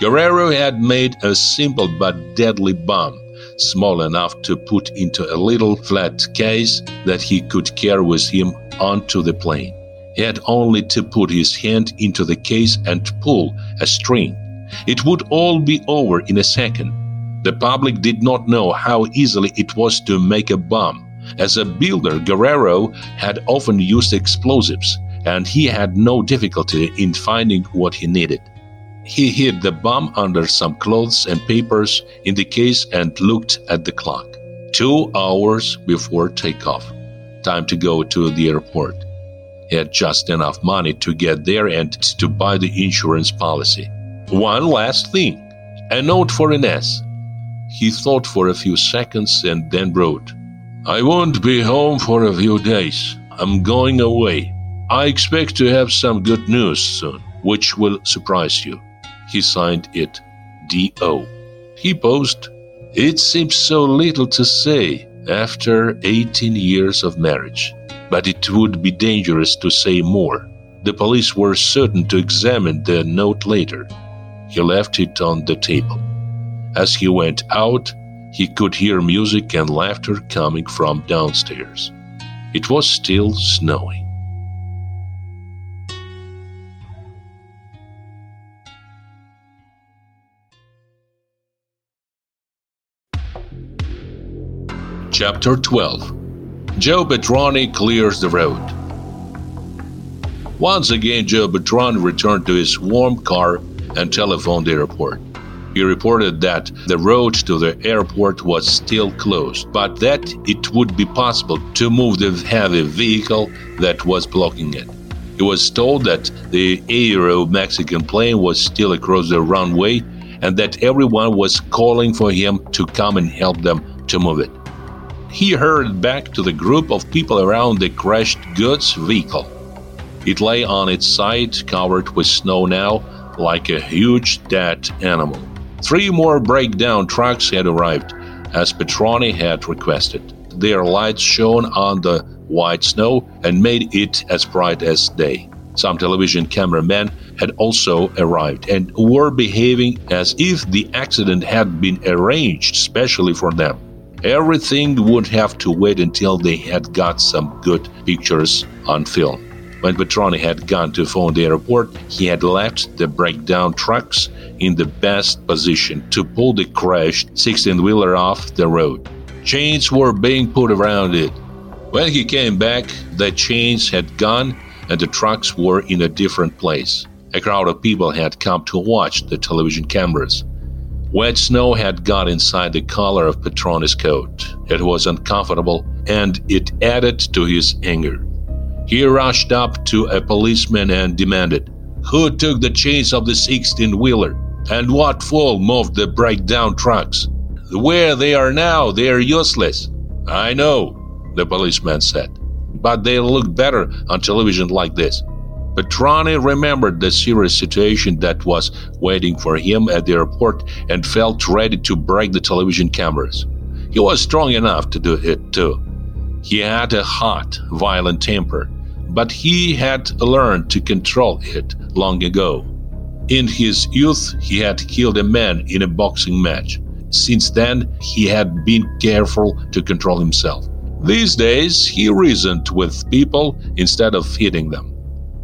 Guerrero had made a simple but deadly bomb small enough to put into a little flat case that he could carry with him onto the plane. He had only to put his hand into the case and pull a string. It would all be over in a second. The public did not know how easily it was to make a bomb. As a builder, Guerrero had often used explosives, and he had no difficulty in finding what he needed. He hid the bomb under some clothes and papers in the case and looked at the clock. Two hours before takeoff. Time to go to the airport. He had just enough money to get there and to buy the insurance policy. One last thing a note for Ines. He thought for a few seconds and then wrote, I won't be home for a few days. I'm going away. I expect to have some good news soon, which will surprise you. He signed it D.O. He posed, It seems so little to say after 18 years of marriage, but it would be dangerous to say more. The police were certain to examine the note later. He left it on the table. As he went out, he could hear music and laughter coming from downstairs. It was still snowing. Chapter 12 Joe Patroni clears the road. Once again, Joe Patroni returned to his warm car and telephoned the airport. He reported that the road to the airport was still closed, but that it would be possible to move the heavy vehicle that was blocking it. He was told that the Aero Mexican plane was still across the runway and that everyone was calling for him to come and help them to move it. He hurried back to the group of people around the crashed goods vehicle. It lay on its side, covered with snow now, like a huge dead animal. Three more breakdown trucks had arrived, as Patroni had requested. Their lights shone on the white snow and made it as bright as day. Some television cameramen had also arrived and were behaving as if the accident had been arranged specially for them. Everything would have to wait until they had got some good pictures on film. When Patroni had gone to phone the airport, he had left the breakdown trucks in the best position to pull the crashed 16 wheeler off the road. Chains were being put around it. When he came back, the chains had gone and the trucks were in a different place. A crowd of people had come to watch the television cameras. Wet snow had got inside the collar of Patroni's coat. It was uncomfortable and it added to his anger. He rushed up to a policeman and demanded, Who took the chains of the 16 wheeler? And what fool moved the breakdown trucks? Where they are now, they are useless. I know, the policeman said, but they look better on television like this. Patroni remembered the serious situation that was waiting for him at the airport and felt ready to break the television cameras. He was strong enough to do it too. He had a hot, violent temper, but he had learned to control it long ago. In his youth, he had killed a man in a boxing match. Since then, he had been careful to control himself. These days, he reasoned with people instead of hitting them.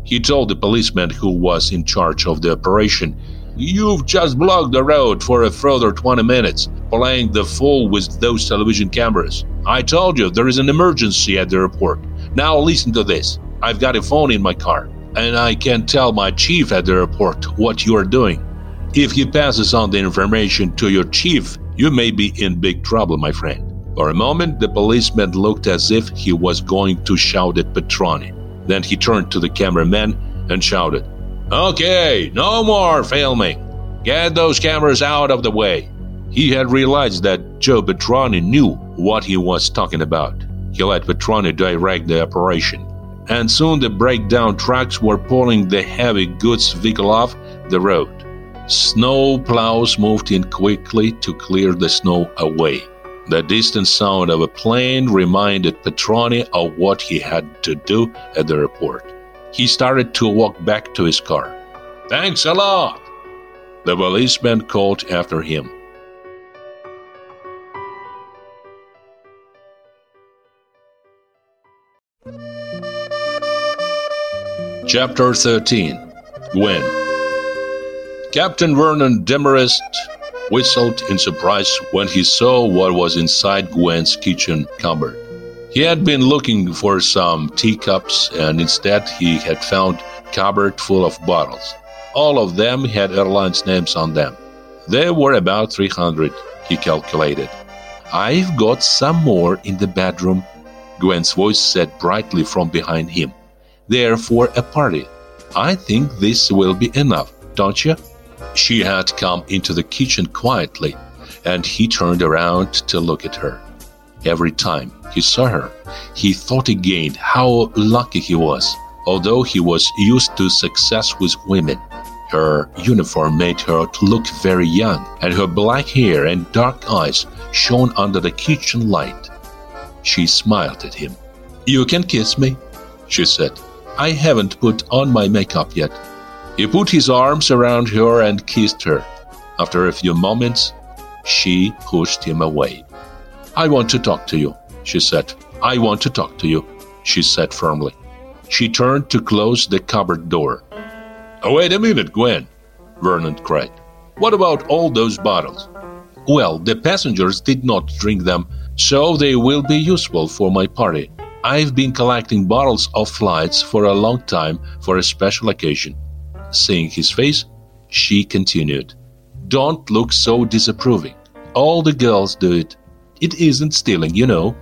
He told the policeman who was in charge of the operation, You've just blocked the road for a further 20 minutes, playing the fool with those television cameras. I told you there is an emergency at the airport. Now listen to this. I've got a phone in my car, and I can tell my chief at the airport what you are doing. If he passes on the information to your chief, you may be in big trouble, my friend. For a moment, the policeman looked as if he was going to shout at Patroni. Then he turned to the cameraman and shouted, Okay, no more filming. Get those cameras out of the way. He had realized that Joe Patroni knew what he was talking about. He let Patroni direct the operation. And soon the breakdown trucks were pulling the heavy goods vehicle off the road. Snow plows moved in quickly to clear the snow away. The distant sound of a plane reminded Patroni of what he had to do at the airport. He started to walk back to his car. Thanks a lot! The policeman called after him. Chapter 13 When Captain Vernon Demerest whistled in surprise when he saw what was inside Gwen's kitchen cupboard. He had been looking for some teacups and instead he had found cupboard full of bottles. All of them had airlines names on them. There were about 300, he calculated. I've got some more in the bedroom, Gwen's voice said brightly from behind him. They're for a party. I think this will be enough, don't you? She had come into the kitchen quietly, and he turned around to look at her. Every time he saw her, he thought again how lucky he was, although he was used to success with women. Her uniform made her look very young, and her black hair and dark eyes shone under the kitchen light. She smiled at him. You can kiss me, she said. I haven't put on my makeup yet. He put his arms around her and kissed her. After a few moments, she pushed him away. I want to talk to you, she said. I want to talk to you, she said firmly. She turned to close the cupboard door. Oh, wait a minute, Gwen, Vernon cried. What about all those bottles? Well, the passengers did not drink them, so they will be useful for my party. I've been collecting bottles of flights for a long time for a special occasion. Seeing his face, she continued, Don't look so disapproving. All the girls do it. It isn't stealing, you know.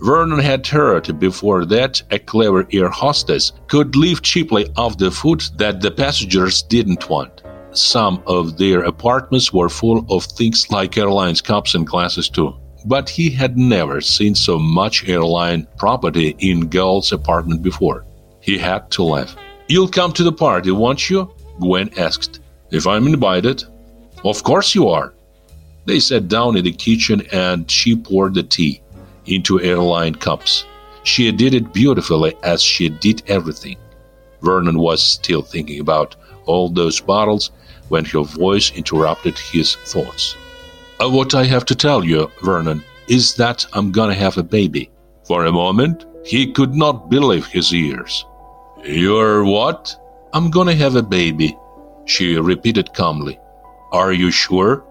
Vernon had heard before that a clever air hostess could live cheaply off the food that the passengers didn't want. Some of their apartments were full of things like airlines cups and glasses too. But he had never seen so much airline property in girl's apartment before. He had to laugh. You'll come to the party, won't you? Gwen asked. If I'm invited. Of course you are. They sat down in the kitchen and she poured the tea into airline cups. She did it beautifully as she did everything. Vernon was still thinking about all those bottles when her voice interrupted his thoughts. Uh, what I have to tell you, Vernon, is that I'm gonna have a baby. For a moment, he could not believe his ears. You're what? I'm gonna have a baby, she repeated calmly. Are you sure?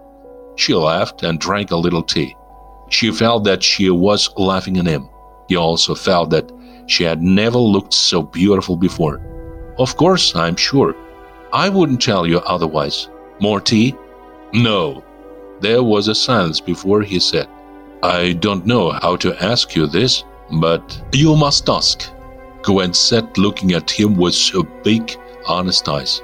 She laughed and drank a little tea. She felt that she was laughing at him. He also felt that she had never looked so beautiful before. Of course, I'm sure. I wouldn't tell you otherwise. More tea? No. There was a silence before he said, I don't know how to ask you this, but you must ask. Gwen sat looking at him with her big, honest eyes.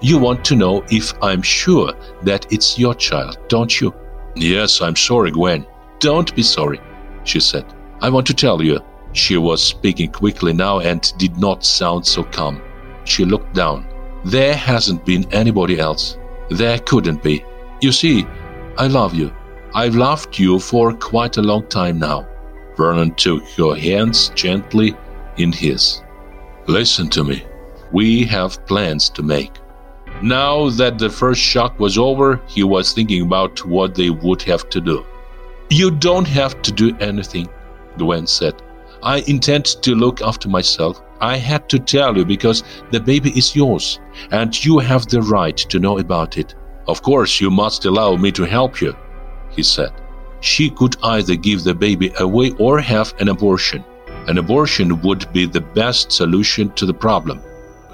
You want to know if I'm sure that it's your child, don't you? Yes, I'm sorry, Gwen. Don't be sorry, she said. I want to tell you. She was speaking quickly now and did not sound so calm. She looked down. There hasn't been anybody else. There couldn't be. You see, I love you. I've loved you for quite a long time now. Vernon took her hands gently in his. Listen to me. We have plans to make. Now that the first shock was over, he was thinking about what they would have to do. You don't have to do anything, Gwen said. I intend to look after myself. I had to tell you because the baby is yours, and you have the right to know about it. Of course, you must allow me to help you, he said. She could either give the baby away or have an abortion. An abortion would be the best solution to the problem.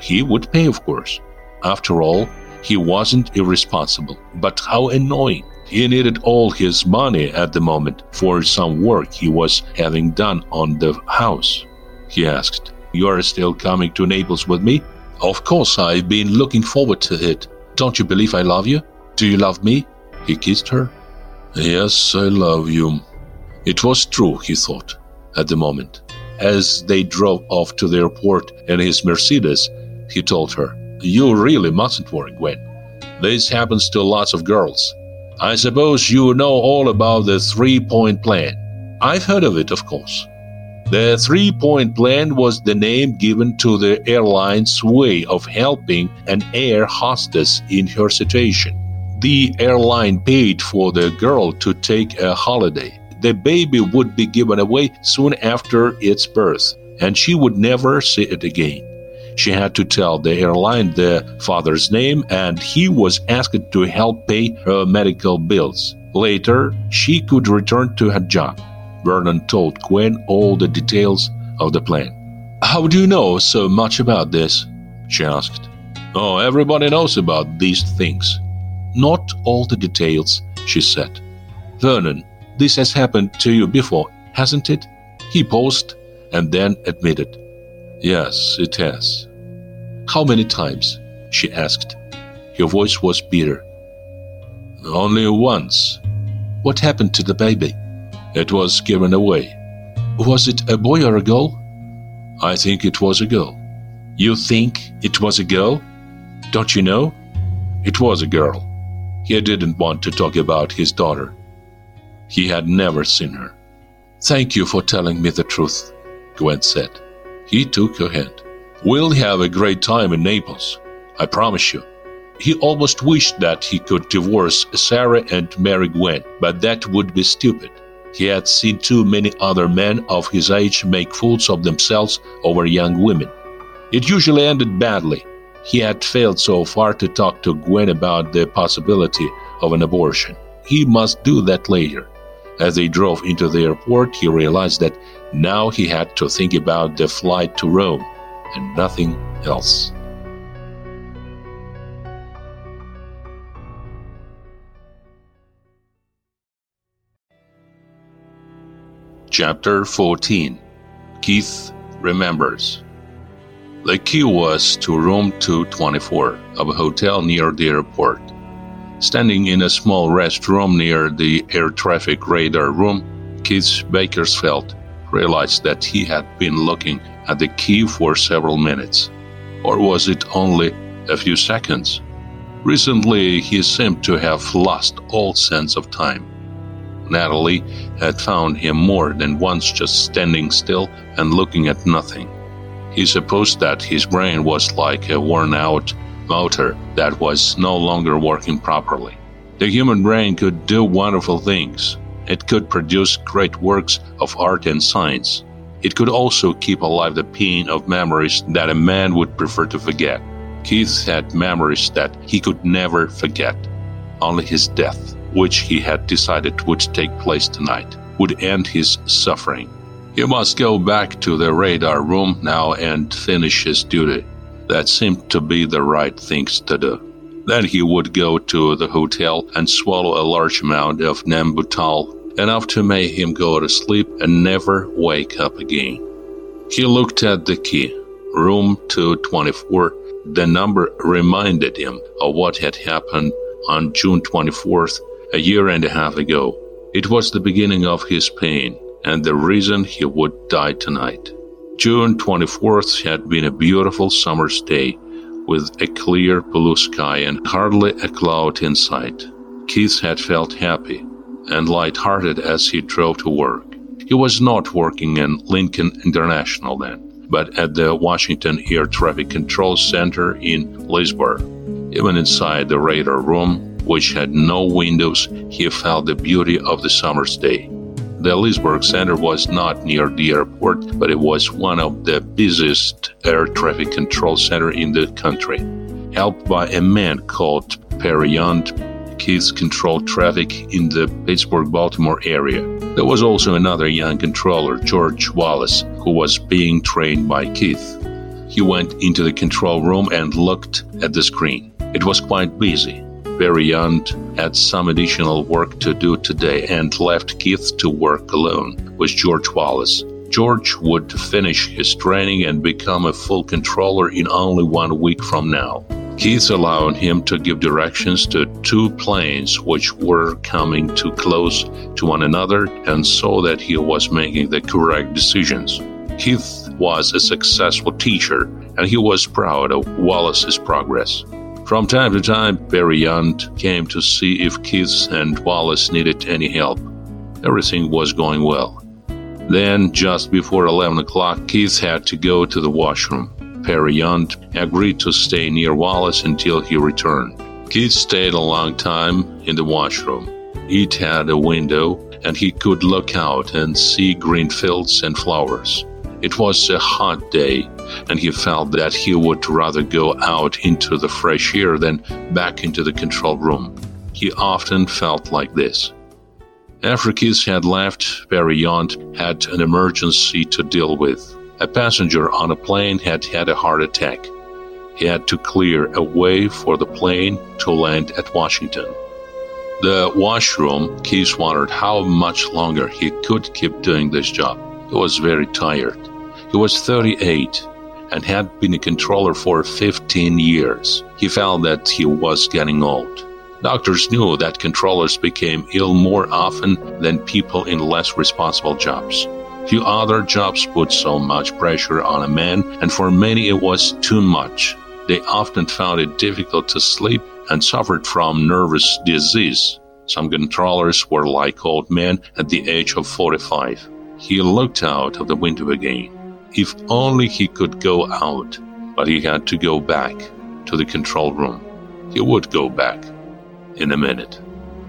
He would pay, of course. After all, he wasn't irresponsible. But how annoying! He needed all his money at the moment for some work he was having done on the house. He asked, You're still coming to Naples with me? Of course, I've been looking forward to it. Don't you believe I love you? Do you love me? He kissed her. Yes, I love you. It was true, he thought, at the moment. As they drove off to the airport in his Mercedes, he told her, You really mustn't worry, Gwen. This happens to lots of girls. I suppose you know all about the three point plan. I've heard of it, of course. The three point plan was the name given to the airline's way of helping an air hostess in her situation. The airline paid for the girl to take a holiday. The baby would be given away soon after its birth, and she would never see it again. She had to tell the airline the father's name and he was asked to help pay her medical bills. Later, she could return to her job. Vernon told Gwen all the details of the plan. How do you know so much about this? she asked. Oh, everybody knows about these things. Not all the details, she said. Vernon, this has happened to you before, hasn't it? He paused and then admitted. Yes, it has. How many times? she asked. Her voice was bitter. Only once. What happened to the baby? It was given away. Was it a boy or a girl? I think it was a girl. You think it was a girl? Don't you know? It was a girl. He didn't want to talk about his daughter. He had never seen her. Thank you for telling me the truth, Gwen said. He took her hand. We'll have a great time in Naples, I promise you. He almost wished that he could divorce Sarah and marry Gwen, but that would be stupid. He had seen too many other men of his age make fools of themselves over young women. It usually ended badly, he had failed so far to talk to Gwen about the possibility of an abortion. He must do that later. As they drove into the airport, he realized that now he had to think about the flight to Rome and nothing else. Chapter 14 Keith Remembers the key was to room 224 of a hotel near the airport. Standing in a small restroom near the air traffic radar room, Keith Bakersfeld realized that he had been looking at the key for several minutes. Or was it only a few seconds? Recently, he seemed to have lost all sense of time. Natalie had found him more than once just standing still and looking at nothing. He supposed that his brain was like a worn out motor that was no longer working properly. The human brain could do wonderful things. It could produce great works of art and science. It could also keep alive the pain of memories that a man would prefer to forget. Keith had memories that he could never forget. Only his death, which he had decided would take place tonight, would end his suffering. He must go back to the radar room now and finish his duty. That seemed to be the right things to do. Then he would go to the hotel and swallow a large amount of Nembutal, enough to make him go to sleep and never wake up again. He looked at the key, room 224. The number reminded him of what had happened on June 24th, a year and a half ago. It was the beginning of his pain and the reason he would die tonight. June 24th had been a beautiful summer's day with a clear blue sky and hardly a cloud in sight. Keith had felt happy and light-hearted as he drove to work. He was not working in Lincoln International then, but at the Washington Air Traffic Control Center in Leesburg. Even inside the radar room, which had no windows, he felt the beauty of the summer's day. The Leesburg Center was not near the airport, but it was one of the busiest air traffic control center in the country. Helped by a man called Perry Keith controlled traffic in the Pittsburgh-Baltimore area. There was also another young controller, George Wallace, who was being trained by Keith. He went into the control room and looked at the screen. It was quite busy. Young had some additional work to do today and left Keith to work alone with George Wallace. George would finish his training and become a full controller in only one week from now. Keith allowed him to give directions to two planes which were coming too close to one another and saw that he was making the correct decisions. Keith was a successful teacher and he was proud of Wallace's progress. From time to time, Perry Young came to see if Keith and Wallace needed any help. Everything was going well. Then, just before 11 o'clock, Keith had to go to the washroom. Perry Young agreed to stay near Wallace until he returned. Keith stayed a long time in the washroom. It had a window, and he could look out and see green fields and flowers. It was a hot day, and he felt that he would rather go out into the fresh air than back into the control room. He often felt like this. After had left, Perry had an emergency to deal with. A passenger on a plane had had a heart attack. He had to clear a way for the plane to land at Washington. The washroom, Keith wondered how much longer he could keep doing this job. He was very tired. He was 38 and had been a controller for 15 years. He felt that he was getting old. Doctors knew that controllers became ill more often than people in less responsible jobs. Few other jobs put so much pressure on a man, and for many it was too much. They often found it difficult to sleep and suffered from nervous disease. Some controllers were like old men at the age of 45. He looked out of the window again. If only he could go out, but he had to go back to the control room. He would go back in a minute.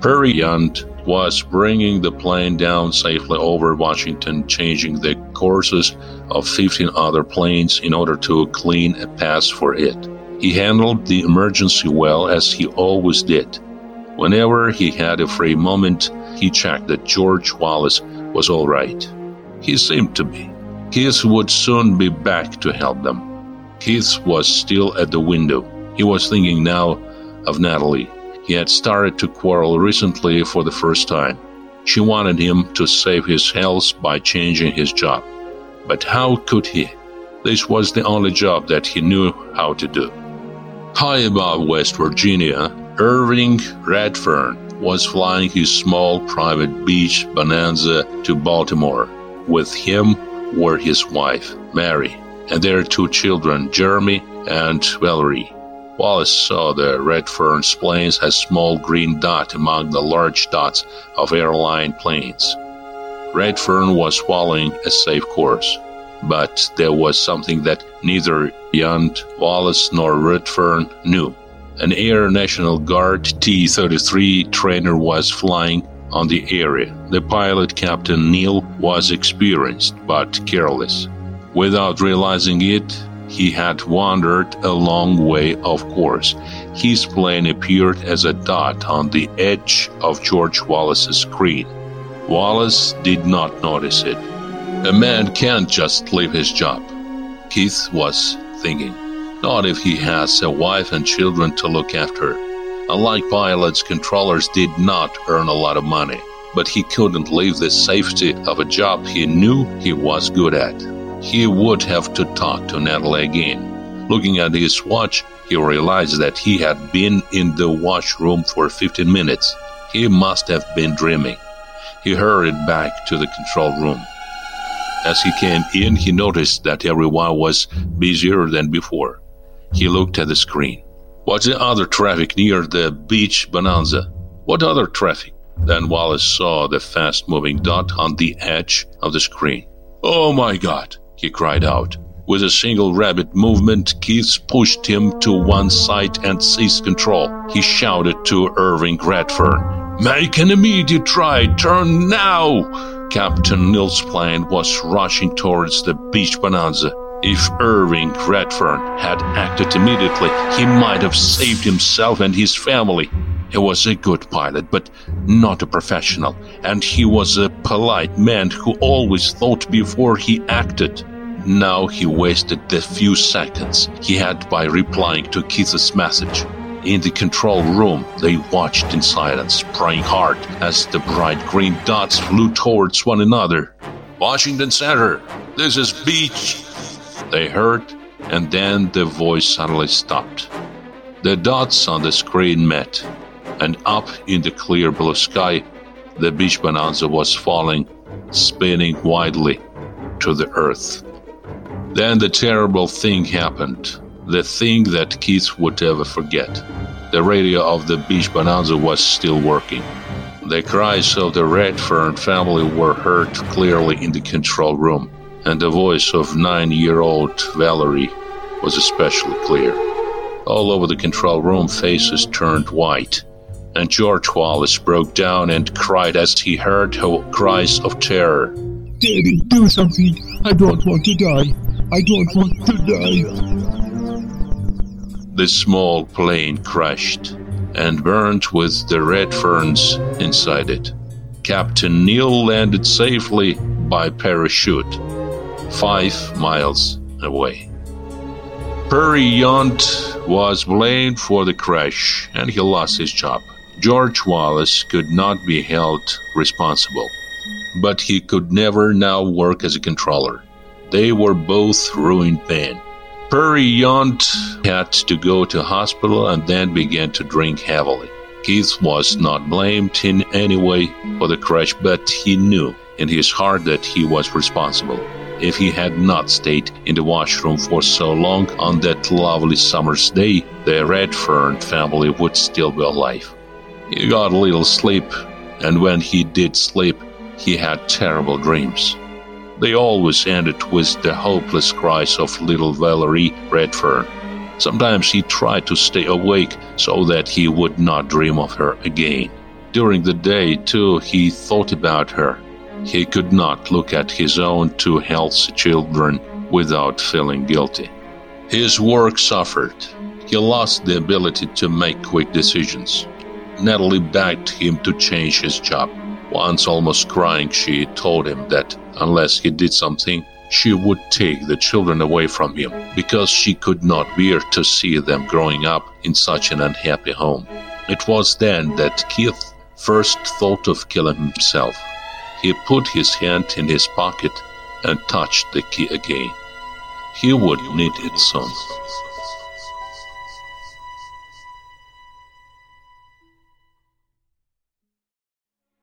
Perry Yount was bringing the plane down safely over Washington, changing the courses of 15 other planes in order to clean a pass for it. He handled the emergency well as he always did. Whenever he had a free moment, he checked that George Wallace was all right. He seemed to be. Keith would soon be back to help them. Keith was still at the window. He was thinking now of Natalie. He had started to quarrel recently for the first time. She wanted him to save his health by changing his job. But how could he? This was the only job that he knew how to do. High above West Virginia, Irving Redfern was flying his small private Beech Bonanza to Baltimore. With him were his wife, Mary, and their two children, Jeremy and Valerie. Wallace saw the Redfern's planes as small green dot among the large dots of airline planes. Redfern was following a safe course, but there was something that neither Yount, Wallace, nor Redfern knew. An Air National Guard T-33 trainer was flying on the area. The pilot, Captain Neal, was experienced but careless. Without realizing it, he had wandered a long way off course. His plane appeared as a dot on the edge of George Wallace's screen. Wallace did not notice it. A man can't just leave his job, Keith was thinking. Not if he has a wife and children to look after. Unlike pilots, controllers did not earn a lot of money, but he couldn't leave the safety of a job he knew he was good at he would have to talk to Natalie again. Looking at his watch, he realized that he had been in the washroom for 15 minutes. He must have been dreaming. He hurried back to the control room. As he came in, he noticed that everyone was busier than before. He looked at the screen. What's the other traffic near the Beech Bonanza? What other traffic? Then Wallace saw the fast moving dot on the edge of the screen. Oh my god! he cried out. With a single rapid movement, Keith pushed him to one side and seized control. He shouted to Irving Redfern, Make an immediate try! Turn now! Captain Neal's plane was rushing towards the Beech Bonanza. If Irving Redfern had acted immediately, he might have saved himself and his family. He was a good pilot, but not a professional, and he was a polite man who always thought before he acted. Now he wasted the few seconds he had by replying to Keith's message. In the control room, they watched in silence, praying hard as the bright green dots flew towards one another. Washington Center, this is Beech, they heard, and then the voice suddenly stopped. The dots on the screen met and up in the clear blue sky, the Beech Bonanza was falling, spinning wildly to the earth. Then the terrible thing happened, the thing that Keith would ever forget. The radio of the Beech Bonanza was still working. The cries of the Redfern family were heard clearly in the control room, and the voice of nine year old Valerie was especially clear. All over the control room, faces turned white and George Wallace broke down and cried as he heard her cries of terror. Daddy, do something. I don't want to die. I don't want to die. The small plane crashed and burned with the Redferns inside it. Captain Neal landed safely by parachute, five miles away. Perry Yount was blamed for the crash and he lost his job. George Wallace could not be held responsible, but he could never now work as a controller. They were both ruined men. Perry Yount had to go to hospital and then began to drink heavily. Keith was not blamed in any way for the crash, but he knew in his heart that he was responsible. If he had not stayed in the washroom for so long on that lovely summer's day, the Redfern family would still be alive. He got a little sleep, and when he did sleep, he had terrible dreams. They always ended with the hopeless cries of little Valerie Redfern. Sometimes he tried to stay awake so that he would not dream of her again. During the day, too, he thought about her. He could not look at his own two healthy children without feeling guilty. His work suffered. He lost the ability to make quick decisions. Natalie begged him to change his job. Once, almost crying, she told him that unless he did something, she would take the children away from him because she could not bear to see them growing up in such an unhappy home. It was then that Keith first thought of killing himself. He put his hand in his pocket and touched the key again. He would need it soon.